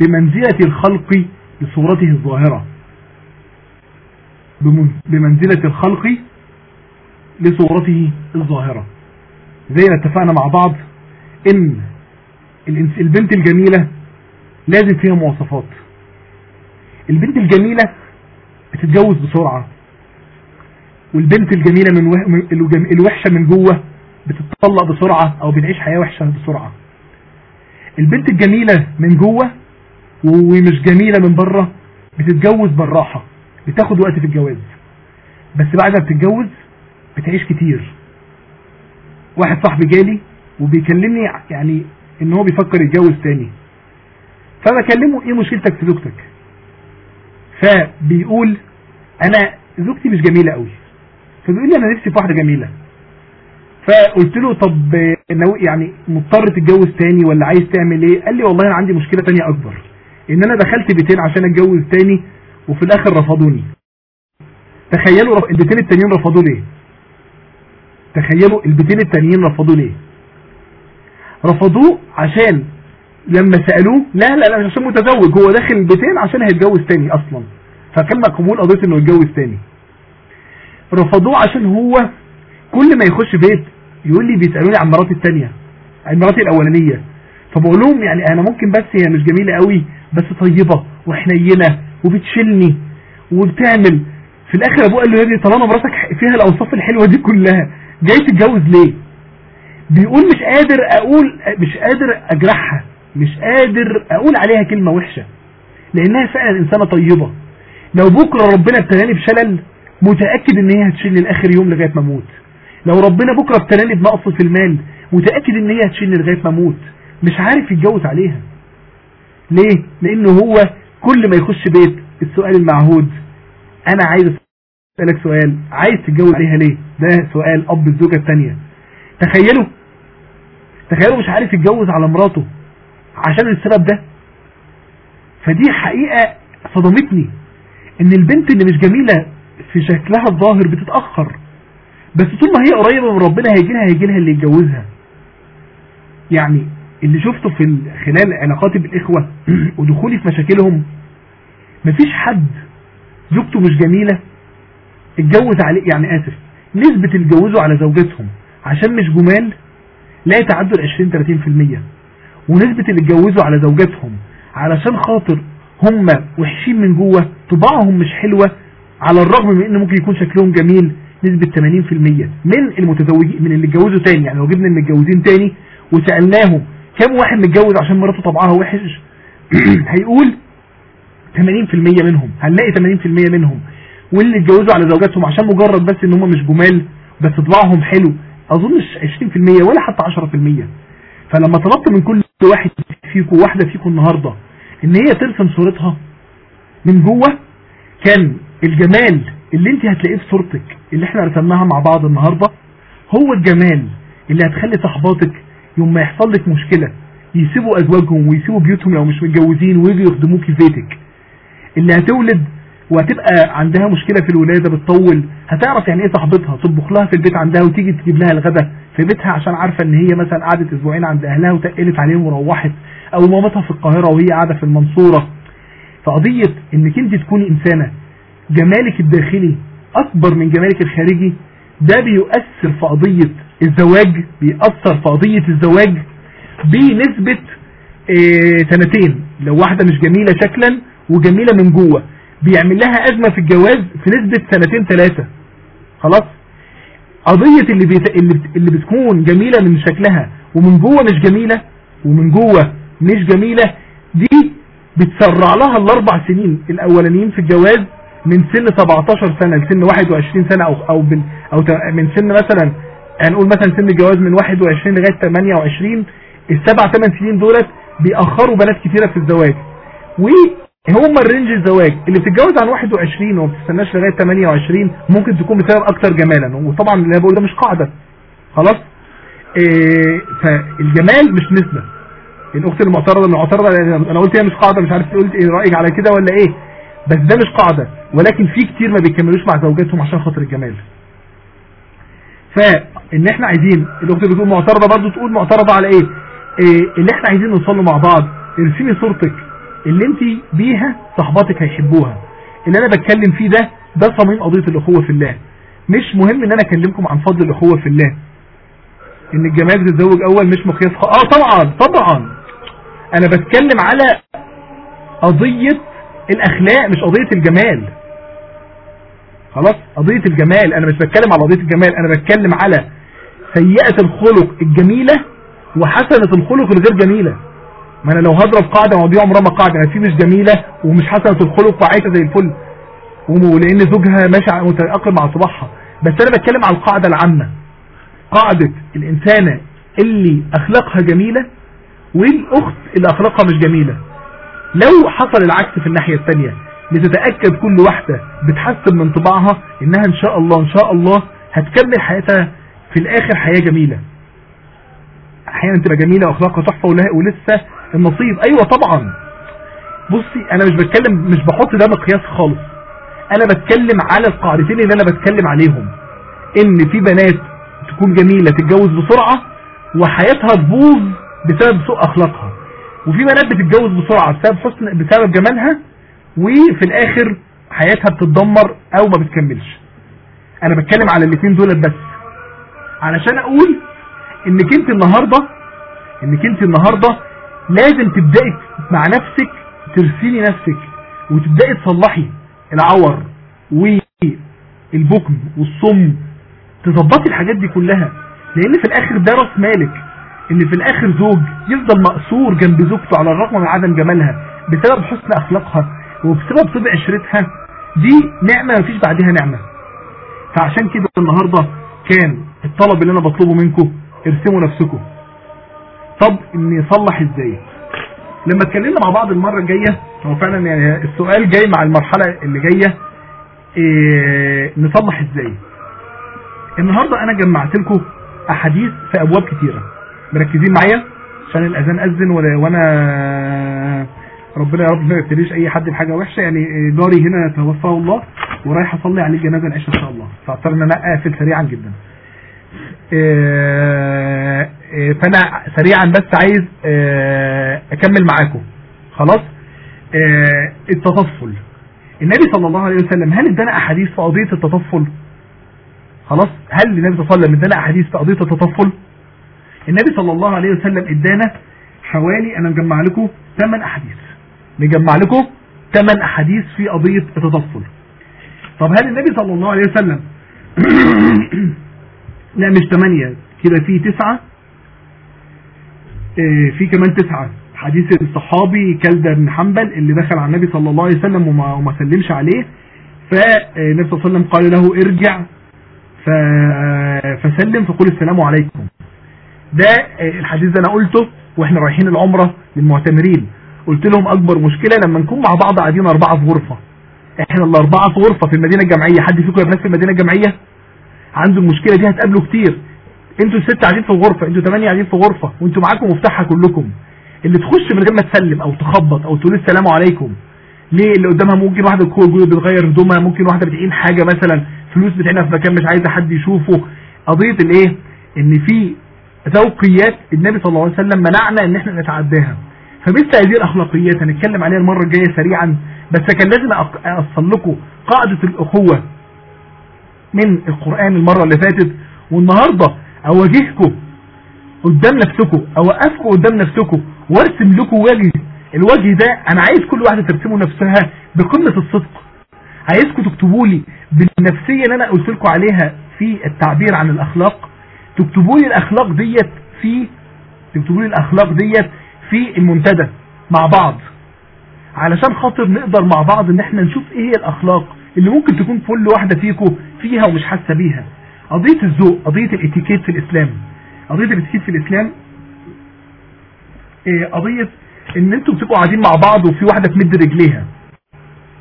بمنزلة الخلق لصورته الظاهرة. بمنزلة الخلق لصورته الظاهرة. زي ما اتفقنا مع بعض إن البنت الجميلة لازم فيها مواصفات. البنت الجميلة بتتجوز بسرعة. والبنت الجميلة من الوحشة من جوه بتتطلق بسرعة أو بنعيش حياة وحشة بسرعة. البنت الجميلة من جوه ومش جميلة من بره بتتجوز بالراحة بتاخد وقت في الجواز. بس بعد ما بتتجوز بتعيش كتير. واحد صاحبي جالي وبيكلمني يعني إن هو بيفكر يتجوز تاني. فبكلمه إيه مشكلتك في زوجتك؟ فبيقول أنا زوجتي مش جميلة قوي فبيقول لي أنا نفسي في واحدة جميلة. فقلت له طب يعني مضطر تتجوز تاني ولا عايز تعمل إيه؟ قال لي والله أنا عندي مشكلة تانية أكبر إن أنا دخلت بيتين عشان أتجوز تاني وفي الآخر رفضوني. تخيلوا البيتين التانيين رفضوا ليه؟ تخيلوا البيتين التانيين رفضوه ليه؟ رفضوه عشان لما سألوه لا لا لا عشان متزوج هو داخل البيتين عشان هيتجوز تاني أصلا. فكان مقبول قضية إنه يتجوز تاني. رفضوه عشان هو كل ما يخش بيت يقول لي بيسألوني عن مراتي التانية عن مراتي الأولانية. فبقول لهم يعني أنا ممكن بس هي مش جميلة قوي بس طيبة وحنينة وبتشيلني وبتعمل. في الآخر أبوه قال له يا ابني طالما مراتك فيها الأوصاف الحلوة دي كلها جاي تتجوز ليه؟ بيقول مش قادر أقول مش قادر أجرحها مش قادر أقول عليها كلمة وحشة لأنها فعلا إنسانة طيبة. لو بكرة ربنا ابتلاني بشلل متأكد إن هي هتشيلني لاخر يوم لغاية ما أموت. لو ربنا بكرة ابتلاني بنقص في المال متأكد إن هي هتشيلني لغاية ما أموت. مش عارف يتجوز عليها. ليه؟ لأنه هو كل ما يخش بيت السؤال المعهود أنا عايز أسألك سؤال عايز تتجوز عليها ليه؟ ده سؤال أب الزوجة الثانية تخيلوا تخيلوا مش عارف يتجوز على مراته عشان السبب ده؟ فدي حقيقة صدمتني إن البنت اللي مش جميلة في شكلها الظاهر بتتأخر. بس طول ما هي قريبة من ربنا هيجي لها هيجي لها اللي يتجوزها. يعني اللي شفته في ال- خلال علاقاتي بالإخوة ودخولي في مشاكلهم مفيش حد زوجته مش جميلة اتجوز عليه يعني آسف نسبة اتجوزوا على زوجاتهم عشان مش جمال لا يتعدوا ال 20 30% ونسبة اللي اتجوزوا على زوجاتهم علشان خاطر هم وحشين من جوه طباعهم مش حلوة على الرغم من إن ممكن يكون شكلهم جميل نسبة 80% من المتزوجين من اللي اتجوزوا تاني يعني لو جبنا المتجوزين تاني وسألناهم كم واحد متجوز عشان مراته طبعها وحش؟ هيقول 80% منهم. هنلاقي 80% منهم. واللي اتجوزوا على زوجاتهم عشان مجرد بس إن هم مش جمال بس طباعهم حلو. أظنش 20% ولا حتى 10% فلما طلبت من كل واحد فيكم واحدة فيكم النهاردة إن هي ترسم صورتها من جوه كان الجمال اللي أنت هتلاقيه في صورتك اللي إحنا رسمناها مع بعض النهاردة هو الجمال اللي هتخلي صحباتك يوم ما يحصل لك مشكلة يسيبوا أزواجهم ويسيبوا بيوتهم لو مش متجوزين ويجوا يخدموك في بيتك. اللي هتولد وهتبقى عندها مشكلة في الولادة بتطول. هتعرف يعني إيه صاحبتها؟ تطبخ لها في البيت عندها وتيجي تجيب لها الغداء في بيتها عشان عارفة إن هي مثلا قعدت أسبوعين عند أهلها وتقلت عليهم وروحت. أو مامتها في القاهرة وهي قاعدة في المنصورة. فقضية إنك أنت تكوني إنسانة جمالك الداخلي أكبر من جمالك الخارجي ده بيؤثر في قضية الزواج بيأثر في قضية الزواج بنسبة آه سنتين. لو واحدة مش جميلة شكلا وجميلة من جوه. بيعمل لها أزمة في الجواز في نسبة سنتين ثلاثة خلاص؟ قضية اللي, بيت... اللي, بت... اللي بتكون جميلة من شكلها ومن جوه مش جميلة ومن جوه مش جميلة دي بتسرع لها الأربع سنين الأولانيين في الجواز من سن 17 سنة لسن 21 سنة أو أو, بال... ت... من سن مثلا هنقول مثلا سن الجواز من 21 لغاية 28 السبع ثمان سنين دولت بيأخروا بنات كتيرة في الزواج. وهم الرينج الزواج. اللي بتتجوز عن 21 وما بتستناش لغاية 28 ممكن تكون بسبب أكتر جمالا. وطبعا اللي أنا بقول ده مش قاعدة. خلاص؟ إيه فالجمال مش نسبة. الاخت المعترضة المعترضة أنا قلت هي مش قاعدة مش عارف قلت إيه رأيك على كده ولا إيه؟ بس ده مش قاعدة. ولكن في كتير ما بيكملوش مع زوجاتهم عشان خاطر الجمال. فان إحنا عايزين الأخت بتقول معترضة برضو تقول معترضة على إيه, إيه اللي إحنا عايزين نوصل مع بعض. ارسمي صورتك. اللي انت بيها صحباتك هيحبوها. اللي أنا بتكلم فيه ده ده صميم قضية الأخوة في الله. مش مهم إن أنا أكلمكم عن فضل الأخوة في الله. إن الجمال تتزوج أول مش مقياس. آه طبعا طبعا. أنا بتكلم على قضية الأخلاق مش قضية الجمال. خلاص؟ قضية الجمال. أنا مش بتكلم على قضية الجمال. أنا بتكلم على سيئة الخلق الجميلة وحسنة الخلق الغير جميلة. ما أنا لو هضرب قاعدة ما دي عمرها ما قاعدة أنا في مش جميلة ومش حسنة الخلق وعايشة زي الفل. ولأن زوجها ماشي متأقلم مع صباحها. بس أنا بتكلم على القاعدة العامة. قاعدة الانسانة اللي أخلاقها جميلة والأخت اللي أخلاقها مش جميلة. لو حصل العكس في الناحية الثانية لتتأكد كل واحدة بتحسن من طباعها إنها إن شاء الله إن شاء الله هتكمل حياتها في الآخر حياة جميلة. أحيانا تبقى جميلة وأخلاقها تحفة ولسه النصيب. أيوه طبعا. بصي أنا مش بتكلم مش بحط ده مقياس خالص. أنا بتكلم على القاعدتين اللي أنا بتكلم عليهم. إن في بنات تكون جميلة تتجوز بسرعة وحياتها تبوظ بسبب سوء أخلاقها. وفي بنات بتتجوز بسرعة بسبب حسن بسبب جمالها وفي الآخر حياتها بتتدمر أو ما بتكملش. أنا بتكلم على الاثنين دول بس. علشان أقول إنك أنت النهاردة إنك أنت النهاردة لازم تبدأي مع نفسك ترسيني نفسك وتبدأي تصلحي العور والبكم والصم. تظبطي الحاجات دي كلها لأن في الآخر ده رأس مالك. إن في الآخر زوج يفضل مقصور جنب زوجته على الرغم من عدم جمالها بسبب حسن أخلاقها وبسبب طبع عشرتها. دي نعمة مفيش بعدها نعمة. فعشان كده النهاردة كان الطلب اللي أنا بطلبه منكم ارسموا نفسكم. طب إني اصلح إزاي؟ لما اتكلمنا مع بعض المرة الجاية هو فعلا يعني السؤال جاي مع المرحلة اللي جاية إيه نصلح إزاي؟ النهاردة أنا جمعت لكم أحاديث في أبواب كتيرة. مركزين معايا؟ عشان الأذان أذن وأنا ربنا يا رب ما يبتليش أي حد بحاجة وحشة. يعني جاري هنا توفاه الله ورايح أصلي عليه جنازة العشاء إن شاء الله. فاضطر ان أنا اقفل سريعا جدا. فأنا سريعا بس عايز آه، أكمل معاكم. خلاص؟ آه، التطفل. النبي صلى الله عليه وسلم هل ادانا أحاديث في قضية التطفل؟ خلاص؟ هل النبي صلى الله عليه وسلم ادانا أحاديث في قضية التطفل؟ النبي صلى الله عليه وسلم ادانا حوالي أنا مجمع لكم 8 أحاديث. مجمع لكم 8 أحاديث في قضية التطفل. طب هل النبي صلى الله عليه وسلم لا مش 8 كده في 9 في كمان 9 حديث الصحابي كلدة بن حنبل اللي دخل على النبي صلى الله عليه وسلم وما, وما سلمش عليه. فالنبي صلى الله عليه وسلم قال له ارجع. ف- فسلم فقل السلام عليكم. ده الحديث ده أنا قلته وإحنا رايحين العمرة للمعتمرين. قلت لهم أكبر مشكلة لما نكون مع بعض قاعدين أربعة في غرفة. إحنا الأربعة في غرفة في المدينة الجامعية. حد فيكم يا بنات في المدينة الجامعية؟ عنده المشكلة دي هتقابله كتير. أنتوا الست قاعدين في غرفة أنتوا ثمانية قاعدين في غرفة وانتوا معاكم مفتاحها كلكم. اللي تخش من غير ما تسلم أو تخبط أو تقول السلام عليكم. ليه؟ اللي قدامها ممكن واحدة تكون بتغير هدومها ممكن واحدة بتعين حاجة مثلا فلوس بتعينها في مكان مش عايزة حد يشوفه. قضية الإيه؟ إن في ذوقيات النبي صلى الله عليه وسلم منعنا إن إحنا نتعداها. فمثل هذه الأخلاقيات هنتكلم عليها المرة الجاية سريعا بس كان لازم اوصل لكم قاعدة الأخوة. من القرآن المرة اللي فاتت والنهاردة أواجهكم قدام نفسكم اوقفكم قدام نفسكم وارسم لكم وجه. الوجه ده أنا عايز كل واحدة ترسمه نفسها بقمة الصدق. عايزكم تكتبوا لي بالنفسية اللي أنا قلت لكم عليها في التعبير عن الأخلاق. تكتبوا لي الأخلاق ديت في تكتبوا لي الأخلاق ديت في المنتدى مع بعض. علشان خاطر نقدر مع بعض إن إحنا نشوف إيه هي الأخلاق. اللي ممكن تكون كل واحدة فيكم فيها ومش حاسة بيها. قضية الذوق قضية الاتيكيت في الإسلام. قضية الاتيكيت في الإسلام إيه قضية إن أنتوا بتبقوا قاعدين مع بعض وفي واحدة تمد رجليها.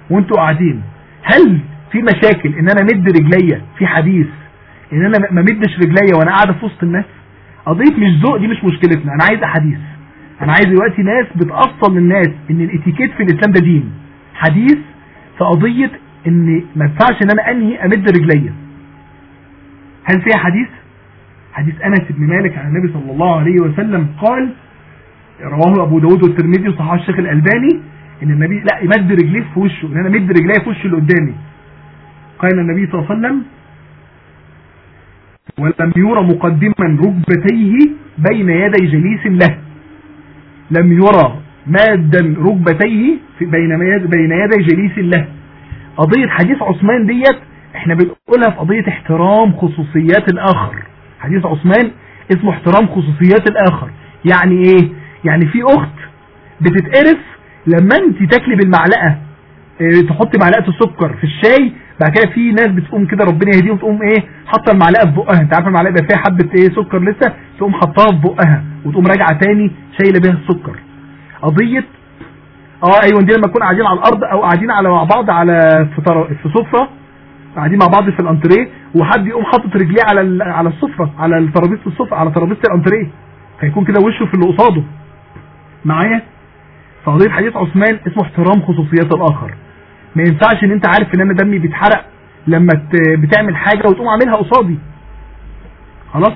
وانتوا قاعدين. هل في مشاكل إن أنا مد رجليا؟ في حديث. إن أنا ما مدش رجليا وأنا قاعدة في وسط الناس؟ قضية مش ذوق دي مش مشكلتنا. أنا عايز أحاديث. أنا عايز دلوقتي ناس بتأصل للناس إن الاتيكيت في الإسلام ده دين. حديث في قضية ان ما ينفعش إن أنا أنهي أمد رجليا هل فيها حديث؟ حديث أنس بن مالك عن النبي صلى الله عليه وسلم قال رواه أبو داود والترمذي وصححه الشيخ الألباني إن النبي لا يمد رجليه في وشه إن أنا مد رجليه في وشه اللي قدامي. قال النبي صلى الله عليه وسلم ولم يرى مقدما ركبتيه بين يدي جليس له. لم يرى مادا ركبتيه بين يدي جليس له. قضية حديث عثمان ديت إحنا بنقولها في قضية احترام خصوصيات الآخر. حديث عثمان اسمه احترام خصوصيات الآخر. يعني إيه؟ يعني في أخت بتتقرف لما أنت تاكلي بالمعلقة آه تحطي معلقة السكر في الشاي بعد كده في ناس بتقوم كده ربنا يهديهم تقوم إيه؟ حاطة المعلقة في بقها. أنت عارفة المعلقة بيبقى فيها حبة إيه؟ سكر لسه؟ تقوم حطاها في بقها وتقوم راجعة تاني شايلة بيها السكر. قضية آه أيوه دي لما نكون قاعدين على الأرض أو قاعدين على مع بعض على في, سفره قاعدين مع بعض في الانتريه وحد يقوم حاطط رجليه على. على السفره على ترابيزه السفره على ترابيزة الانتريه. فيكون كده وشه في اللي قصاده. معايا؟ فقضية حديث عثمان اسمه احترام خصوصيات الآخر. ما ينفعش إن أنت عارف إن أنا دمي بيتحرق لما بتعمل حاجة وتقوم عاملها قصادي. خلاص؟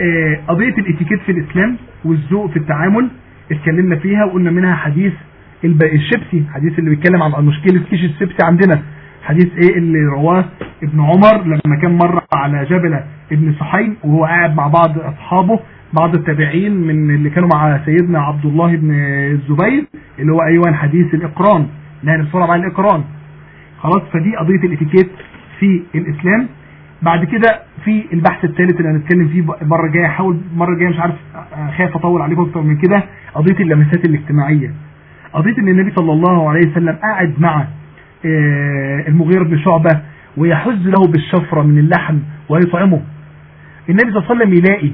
آه، قضية الاتيكيت في الإسلام والذوق في التعامل اتكلمنا فيها وقلنا منها حديث الشيبسي حديث اللي بيتكلم عن مشكلة كيس الشيبسي عندنا. حديث إيه اللي رواه ابن عمر لما كان مر على جبل ابن صحيم وهو قاعد مع بعض أصحابه بعض التابعين من اللي كانوا مع سيدنا عبد الله بن الزبير اللي هو أيوان حديث الإقران نهي الصورة مع الإقران. خلاص فدي قضية الإتيكيت في الإسلام. بعد كده في البحث الثالث اللي هنتكلم فيه المره الجايه احاول المره الجايه مش عارف خايف أطول عليكم أكتر من كده قضية اللمسات الاجتماعية. قضية إن النبي صلى الله عليه وسلم قاعد مع آه، المغيرة بن شعبة ويحز له بالشفرة من اللحم ويطعمه. النبي صلى الله عليه وسلم يلاقي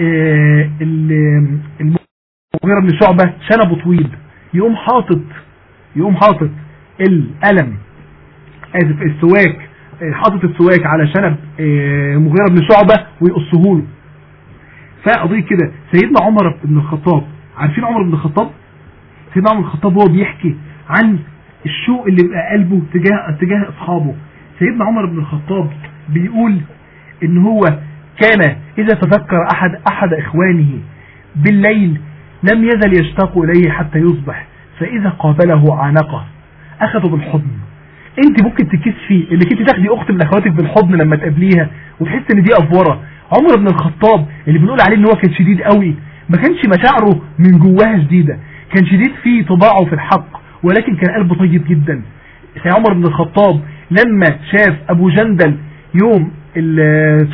آه، ال- المغيرة بن شعبة شنبه طويل. يقوم حاطط يقوم حاطط القلم آسف السواك آه، حاطط السواك على شنب مغيرة بن شعبة ويقصه له فقضية كده سيدنا عمر بن الخطاب عارفين عمر بن الخطاب؟ سيدنا عمر الخطاب هو بيحكي عن الشوق اللي بقى قلبه تجاه تجاه أصحابه. سيدنا عمر بن الخطاب بيقول إن هو كان إذا تذكر احد أحد إخوانه بالليل لم يزل يشتاق إليه حتى يصبح فإذا قابله عانقه. أخذه بالحضن. أنت ممكن تكسفي إنك أنت تاخدي أخت من أخواتك بالحضن لما تقابليها وتحس إن دي أفورة. عمر بن الخطاب اللي بنقول عليه إن هو كان شديد قوي ما كانش مشاعره من جواها شديدة. كان شديد في طباعه في الحق ولكن كان قلبه طيب جدا. سيدنا عمر بن الخطاب لما شاف أبو جندل يوم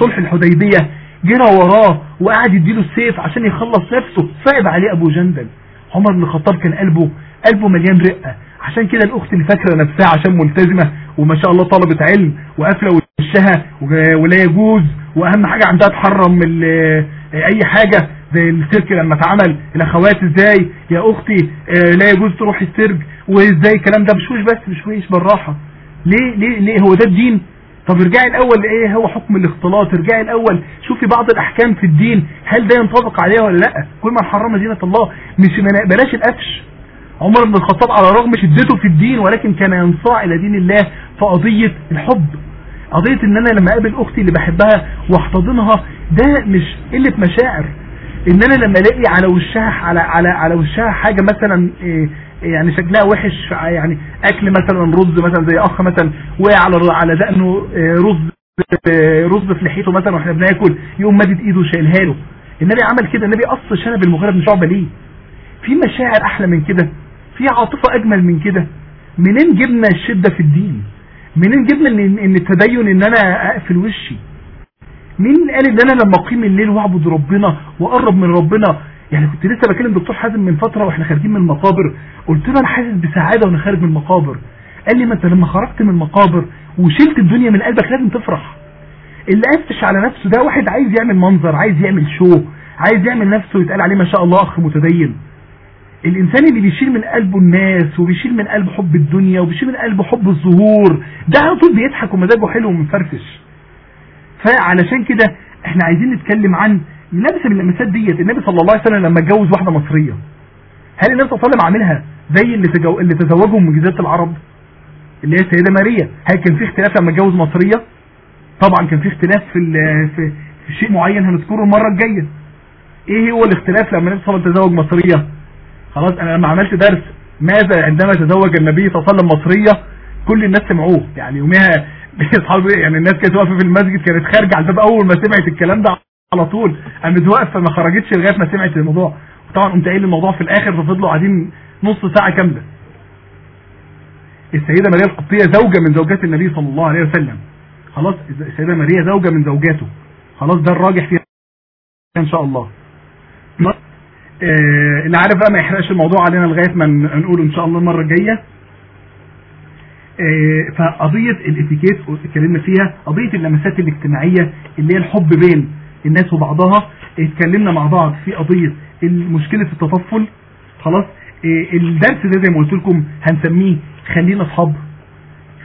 صلح الحديبية جرى وراه وقعد يديله السيف عشان يخلص نفسه صعب عليه أبو جندل. عمر بن الخطاب كان قلبه قلبه مليان رقة. عشان كده الأخت اللي فاكرة نفسها عشان ملتزمة وما شاء الله طلبه علم وقافلة وشها ولا يجوز وأهم حاجة عندها تحرم أي حاجة. زي السيرك لما اتعمل الاخوات إزاي يا أختي آه، لا يجوز تروحي السيرك وازاي الكلام ده؟ بشويش بس بشويش بالراحة. ليه؟ ليه؟ ليه؟ هو ده الدين؟ طب ارجعي الأول إيه هو حكم الاختلاط. ارجعي الأول شوفي بعض الأحكام في الدين هل ده ينطبق عليها ولا لأ؟ كل من حرم زينة الله مش ما بلاش القفش. عمر بن الخطاب على رغم شدته في الدين ولكن كان ينصاع إلى دين الله في قضية الحب. قضية إن أنا لما أقابل أختي اللي بحبها واحتضنها ده مش قلة مشاعر. ان أنا لما ألاقي على وشها على على على وشها حاجة مثلا إيه يعني شكلها وحش يعني أكل مثلا رز مثلا زي أخ مثلا وقع على على دقنه إيه رز إيه رز في لحيته مثلا وإحنا بناكل يقوم مادد إيده وشايلها له. النبي عمل كده النبي قص شنب المغيره بن شعبه ليه. في مشاعر أحلى من كده في عاطفة أجمل من كده. منين جبنا الشدة في الدين؟ منين جبنا إن التدين إن أنا أقفل وشي؟ مين قال ان أنا لما اقيم الليل واعبد ربنا واقرب من ربنا؟ يعني كنت لسه بكلم دكتور حازم من فترة وإحنا خارجين من المقابر. قلت له أنا حاسس بسعادة وأنا خارج من المقابر. قال لي ما انت لما خرجت من المقابر وشلت الدنيا من قلبك لازم تفرح. اللي قفش على نفسه ده واحد عايز يعمل منظر عايز يعمل شو؟ عايز يعمل نفسه يتقال عليه ما شاء الله أخ متدين. الإنسان اللي بيشيل من قلبه الناس وبيشيل من قلبه حب الدنيا وبيشيل من قلبه حب الظهور ده على طول بيضحك ومزاجه حلو ومفرفش. فعلشان كده إحنا عايزين نتكلم عن لمسه من اللمسات ديت. النبي صلى الله عليه وسلم لما اتجوز واحدة مصرية هل النبي صلى الله عليه وسلم عاملها زي اللي تجو... اللي تزوجهم من جزيرة العرب؟ اللي هي السيدة ماريا. هل كان في اختلاف لما اتجوز مصرية؟ طبعا كان في اختلاف في ال... في, في شيء معين هنذكره المرة الجاية. إيه هو الاختلاف لما النبي صلى الله عليه وسلم تزوج مصرية؟ خلاص أنا لما عملت درس ماذا عندما تزوج النبي صلى الله عليه وسلم مصرية كل الناس سمعوه. يعني يوميها اصحابي يعني الناس كانت واقفة في المسجد كانت خارجة على الباب أول ما سمعت الكلام ده على طول قامت واقفة ما خرجتش لغاية ما سمعت الموضوع. وطبعا قمت قايل الموضوع في الآخر ففضلوا قاعدين نص ساعة كاملة. السيدة ماريا القبطية زوجة من زوجات النبي صلى الله عليه وسلم. خلاص السيدة ماريا زوجة من زوجاته. خلاص ده الراجح فيها إن شاء الله. آه، اللي عارف بقى ما يحرقش الموضوع علينا لغاية ما نقوله إن شاء الله المرة الجاية. آه، فقضية الاتيكيت اتكلمنا فيها قضية اللمسات الاجتماعية اللي هي الحب بين الناس وبعضها اتكلمنا مع بعض في قضية مشكله التطفل خلاص؟ آه، الدرس ده زي ما قلت لكم هنسميه خلينا أصحاب.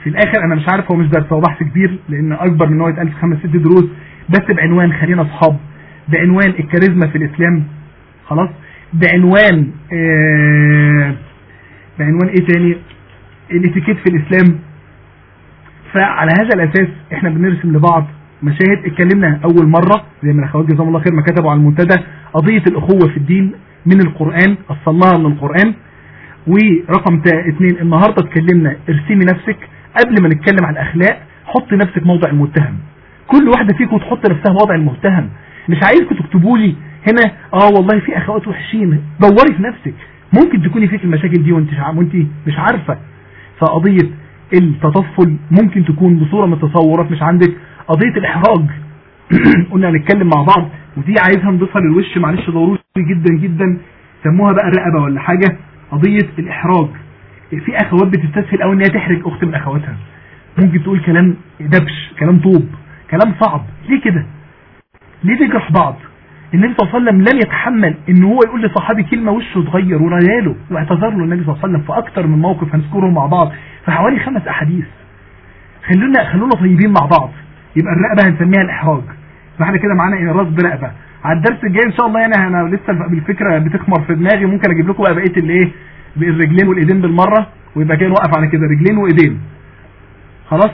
في الآخر أنا مش عارف هو مش درس هو بحث كبير لأن أكبر من هو يتقال في خمس ست دروس بس بعنوان خلينا أصحاب بعنوان الكاريزما في الإسلام خلاص؟ بعنوان آه بعنوان إيه تاني؟ الاتيكيت في الإسلام. فعلى هذا الأساس إحنا بنرسم لبعض مشاهد. اتكلمنا أول مرة زي ما الأخوات جزاهم الله خير ما كتبوا على المنتدى قضية الأخوة في الدين من القرآن أصلناها من القرآن. ورقم اتنين النهاردة اتكلمنا ارسمي نفسك قبل ما نتكلم عن الأخلاق حط نفسك موضع المتهم. كل واحدة فيكم تحط نفسها موضع المتهم. مش عايزكم تكتبوا لي هنا آه والله في أخوات وحشين دوري في نفسك. ممكن تكوني فيك المشاكل دي وانت مش عارفة. فقضية التطفل ممكن تكون بصورة من التصورات مش عندك. قضية الإحراج. قلنا هنتكلم مع بعض ودي عايزها نضيفها للوش معلش ضروري جدا جدا. سموها بقى رقبة ولا حاجة. قضية الإحراج. في أخوات بتستسهل قوي إن هي تحرج أخت من أخواتها. ممكن تقول كلام دبش كلام طوب كلام صعب. ليه كده؟ ليه تجرح بعض؟ النبي صلى الله عليه وسلم لم يتحمل إن هو يقول لصحابي كلمة وشه اتغير ورياله واعتذر له النبي صلى الله عليه وسلم في أكتر من موقف هنذكرهم مع بعض في حوالي خمس أحاديث. خلونا خلونا طيبين مع بعض. يبقى الرقبة هنسميها الإحراج. فاحنا كده معانا ان الراس برقبة. على الدرس الجاي إن شاء الله يعني أنا لسه بالفكرة بتخمر في دماغي. ممكن أجيب لكم بقى بقية الإيه؟ الرجلين والإيدين بالمرة. ويبقى كده واقف على كده. رجلين وإيدين. خلاص؟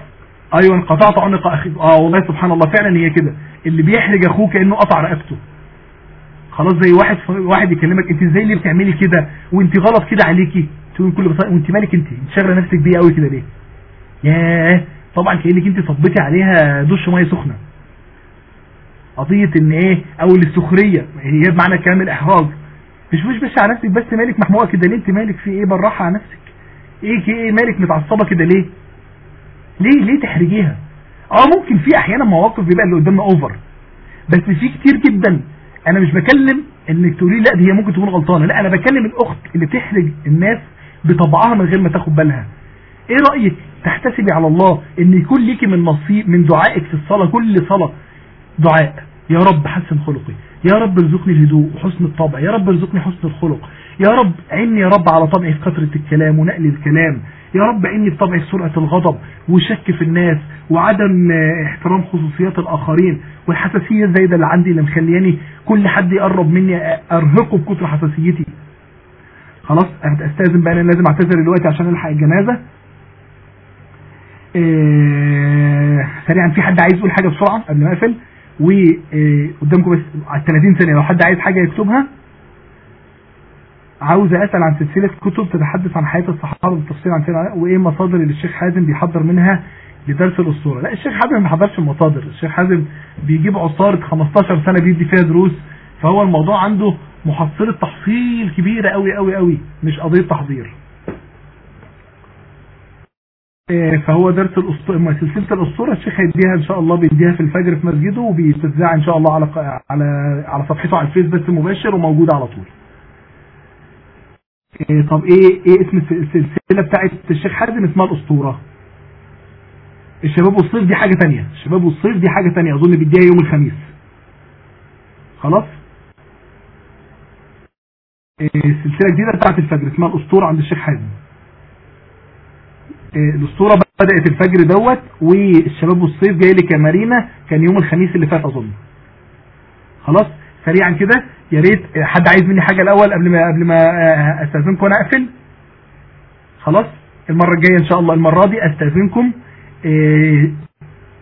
أيوه انقطعت عنق أخي. آه والله سبحان الله. فعلا هي كده. اللي بيحرج أخوه كأنه قطع رقبته. خلاص زي واحد واحد يكلمك انت إزاي ليه بتعملي كده؟ وانت غلط كده عليكي. تقول كل بساطه وانت مالك انت؟ شاغله نفسك بيه قوي كده ليه؟ ياه! طبعا كأنك انت صبيتي عليها دش مية سخنة. قضية إن إيه؟ أو السخريه هي بمعنى كلام الإحراج. مش مش بس على نفسك بس مالك محموقة كده ليه؟ انت مالك في إيه؟ بالراحة على نفسك. إيه إيه مالك متعصبة كده ليه؟ ليه؟ ليه تحرجيها؟ آه ممكن في أحيانا مواقف بيبقى اللي قدامنا اوفر بس في كتير جدا أنا مش بكلم إنك تقولي لأ دي هي ممكن تكون غلطانة. لأ أنا بكلم الأخت اللي تحرج الناس بطبعها من غير ما تاخد بالها. إيه رأيك تحتسبي على الله إن يكون ليكي من نصيب من دعائك في الصلاة كل صلاة دعاء؟ يا رب حسن خلقي يا رب ارزقني الهدوء وحسن الطبع يا رب ارزقني حسن الخلق يا رب عيني يا رب على طبعي في كثرة الكلام ونقل الكلام يا رب عيني بطبعي في سرعة الغضب وشك في الناس وعدم احترام خصوصيات الآخرين والحساسية الزايدة اللي عندي اللي مخلياني كل حد يقرب مني أرهقه بكثر حساسيتي. خلاص أنا استاذن بقى أنا لازم أعتذر دلوقتي عشان ألحق الجنازة. إيه سريعا في حد عايز يقول حاجة بسرعة قبل ما أقفل؟ وقدامكم بس على 30 ثانية. لو حد عايز حاجة يكتبها. عاوز أسأل عن سلسلة كتب تتحدث عن حياة الصحابة بالتفصيل عن وإيه المصادر اللي الشيخ حازم بيحضر منها لدرس الأسطورة. لا الشيخ حازم ما بيحضرش المصادر. الشيخ حازم بيجيب عصارة 15 سنة بيدي فيها دروس. فهو الموضوع عنده محصلة تحصيل كبيرة قوي قوي قوي مش قضية تحضير. فهو درس الاسطوره سلسلة الأسطورة الشيخ هيديها إن شاء الله بيديها في الفجر في مسجده وبيتذاع إن شاء الله على على على صفحته على الفيس بس مباشر وموجودة على طول. إيه طب إيه إيه اسم السلسلة بتاعت الشيخ حازم؟ اسمها الأسطورة. الشباب والصيف دي حاجة تانية. الشباب والصيف دي حاجة تانية. أظن بيديها يوم الخميس. خلاص؟ إيه السلسله الجديده بتاعت الفجر اسمها الأسطورة عند الشيخ حازم. إيه الأسطورة بدأت الفجر دوت والشباب والصيف جاي لي كمارينا كان يوم الخميس اللي فات أظن. خلاص؟ سريعا كده. يا ريت حد عايز مني حاجة الأول قبل ما قبل ما أستأذنكم وأنا أقفل؟ خلاص؟ المرة الجاية إن شاء الله المرة دي أستأذنكم. إيه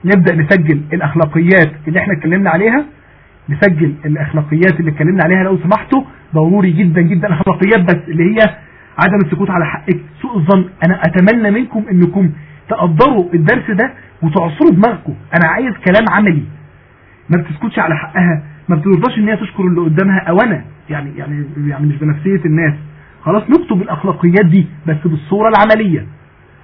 نبدأ نسجل الأخلاقيات اللي إحنا اتكلمنا عليها. نسجل الأخلاقيات اللي اتكلمنا عليها لو سمحتوا. ضروري جدا جدا أخلاقيات بس اللي هي عدم السكوت على حقك. سوء الظن. أنا أتمنى منكم إنكم تقدروا الدرس ده وتعصروا دماغكم. أنا عايز كلام عملي. ما بتسكتش على حقها. ما بترضاش إن هي تشكر اللي قدامها. أو أنا. يعني يعني يعني مش بنفسية الناس. خلاص نكتب الأخلاقيات دي بس بالصورة العملية.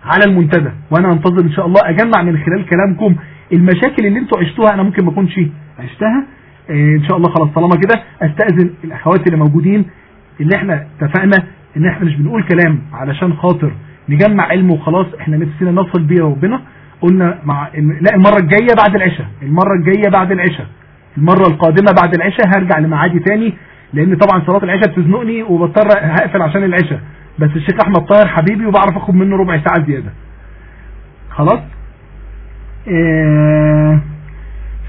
على المنتدى وأنا أنتظر إن شاء الله أجمع من خلال كلامكم المشاكل اللي أنتوا عشتوها أنا ممكن ما أكونش عشتها. آه إن شاء الله خلاص طالما كده أستأذن الأخوات اللي موجودين اللي إحنا اتفقنا إن إحنا مش بنقول كلام علشان خاطر نجمع علم وخلاص إحنا نفسنا نصل بيه ربنا. قلنا مع لا المرة الجاية بعد العشاء المرة الجاية بعد العشاء المرة القادمة بعد العشاء هرجع لمعادي تاني لأن طبعا صلاة العشاء بتزنقني وبضطر هقفل عشان العشاء. بس الشيخ أحمد طاهر حبيبي وبعرف أخد منه ربع ساعة زيادة. خلاص؟ آه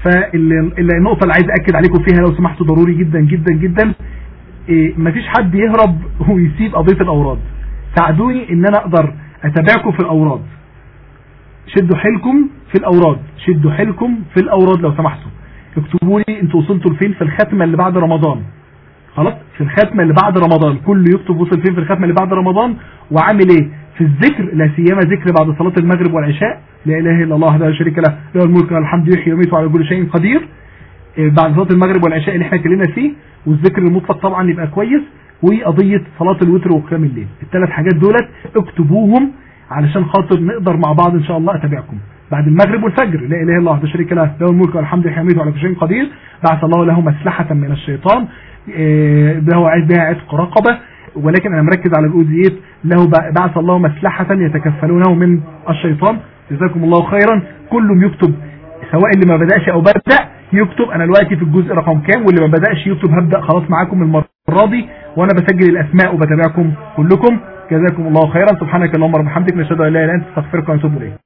فالنقطة اللي عايز اكد عليكم فيها لو سمحتوا ضروري جدا جدا جدا. آه مفيش حد يهرب ويسيب قضية الأوراد. ساعدوني إن أنا أقدر أتابعكم في الأوراد. شدوا حيلكم في الأوراد. شدوا حيلكم في الأوراد لو سمحتوا. اكتبوا لي أنتوا وصلتوا لفين في الختمة اللي بعد رمضان. خلاص؟ في الختمة اللي بعد رمضان. كل يكتب وصل فين في الختمة اللي بعد رمضان؟ وعامل إيه؟ في الذكر لا سيما ذكر بعد صلاة المغرب والعشاء. لا إله إلا الله وحده لا شريك له له الملك والحمد يحيي ويميت وعلى كل شيء قدير. بعد صلاة المغرب والعشاء اللي إحنا اتكلمنا فيه. والذكر المطلق طبعا يبقى كويس. وقضية صلاة الوتر وقيام الليل. الثلاث حاجات دولت اكتبوهم علشان خاطر نقدر مع بعض إن شاء الله أتابعكم. بعد المغرب والفجر. لا إله إلا الله وحده شريك له له الملك والحمد لله وعلى كل شيء قدير. بعث الله له مسلحة من الشيطان. هو عايز بها عتق رقبة ولكن أنا مركز على الأوزيات له بعث الله مسلحة يتكفلونه من الشيطان. جزاكم الله خيرا. كلهم يكتب سواء اللي ما بدأش أو بدأ يكتب. أنا دلوقتي في الجزء رقم كام؟ واللي ما بدأش يكتب هبدأ خلاص معاكم المرة دي وأنا بسجل الأسماء وبتابعكم كلكم. جزاكم الله خيرا. سبحانك اللهم وبحمدك نشهد أن لا إله إلا أنت استغفرك ونتوب إليك.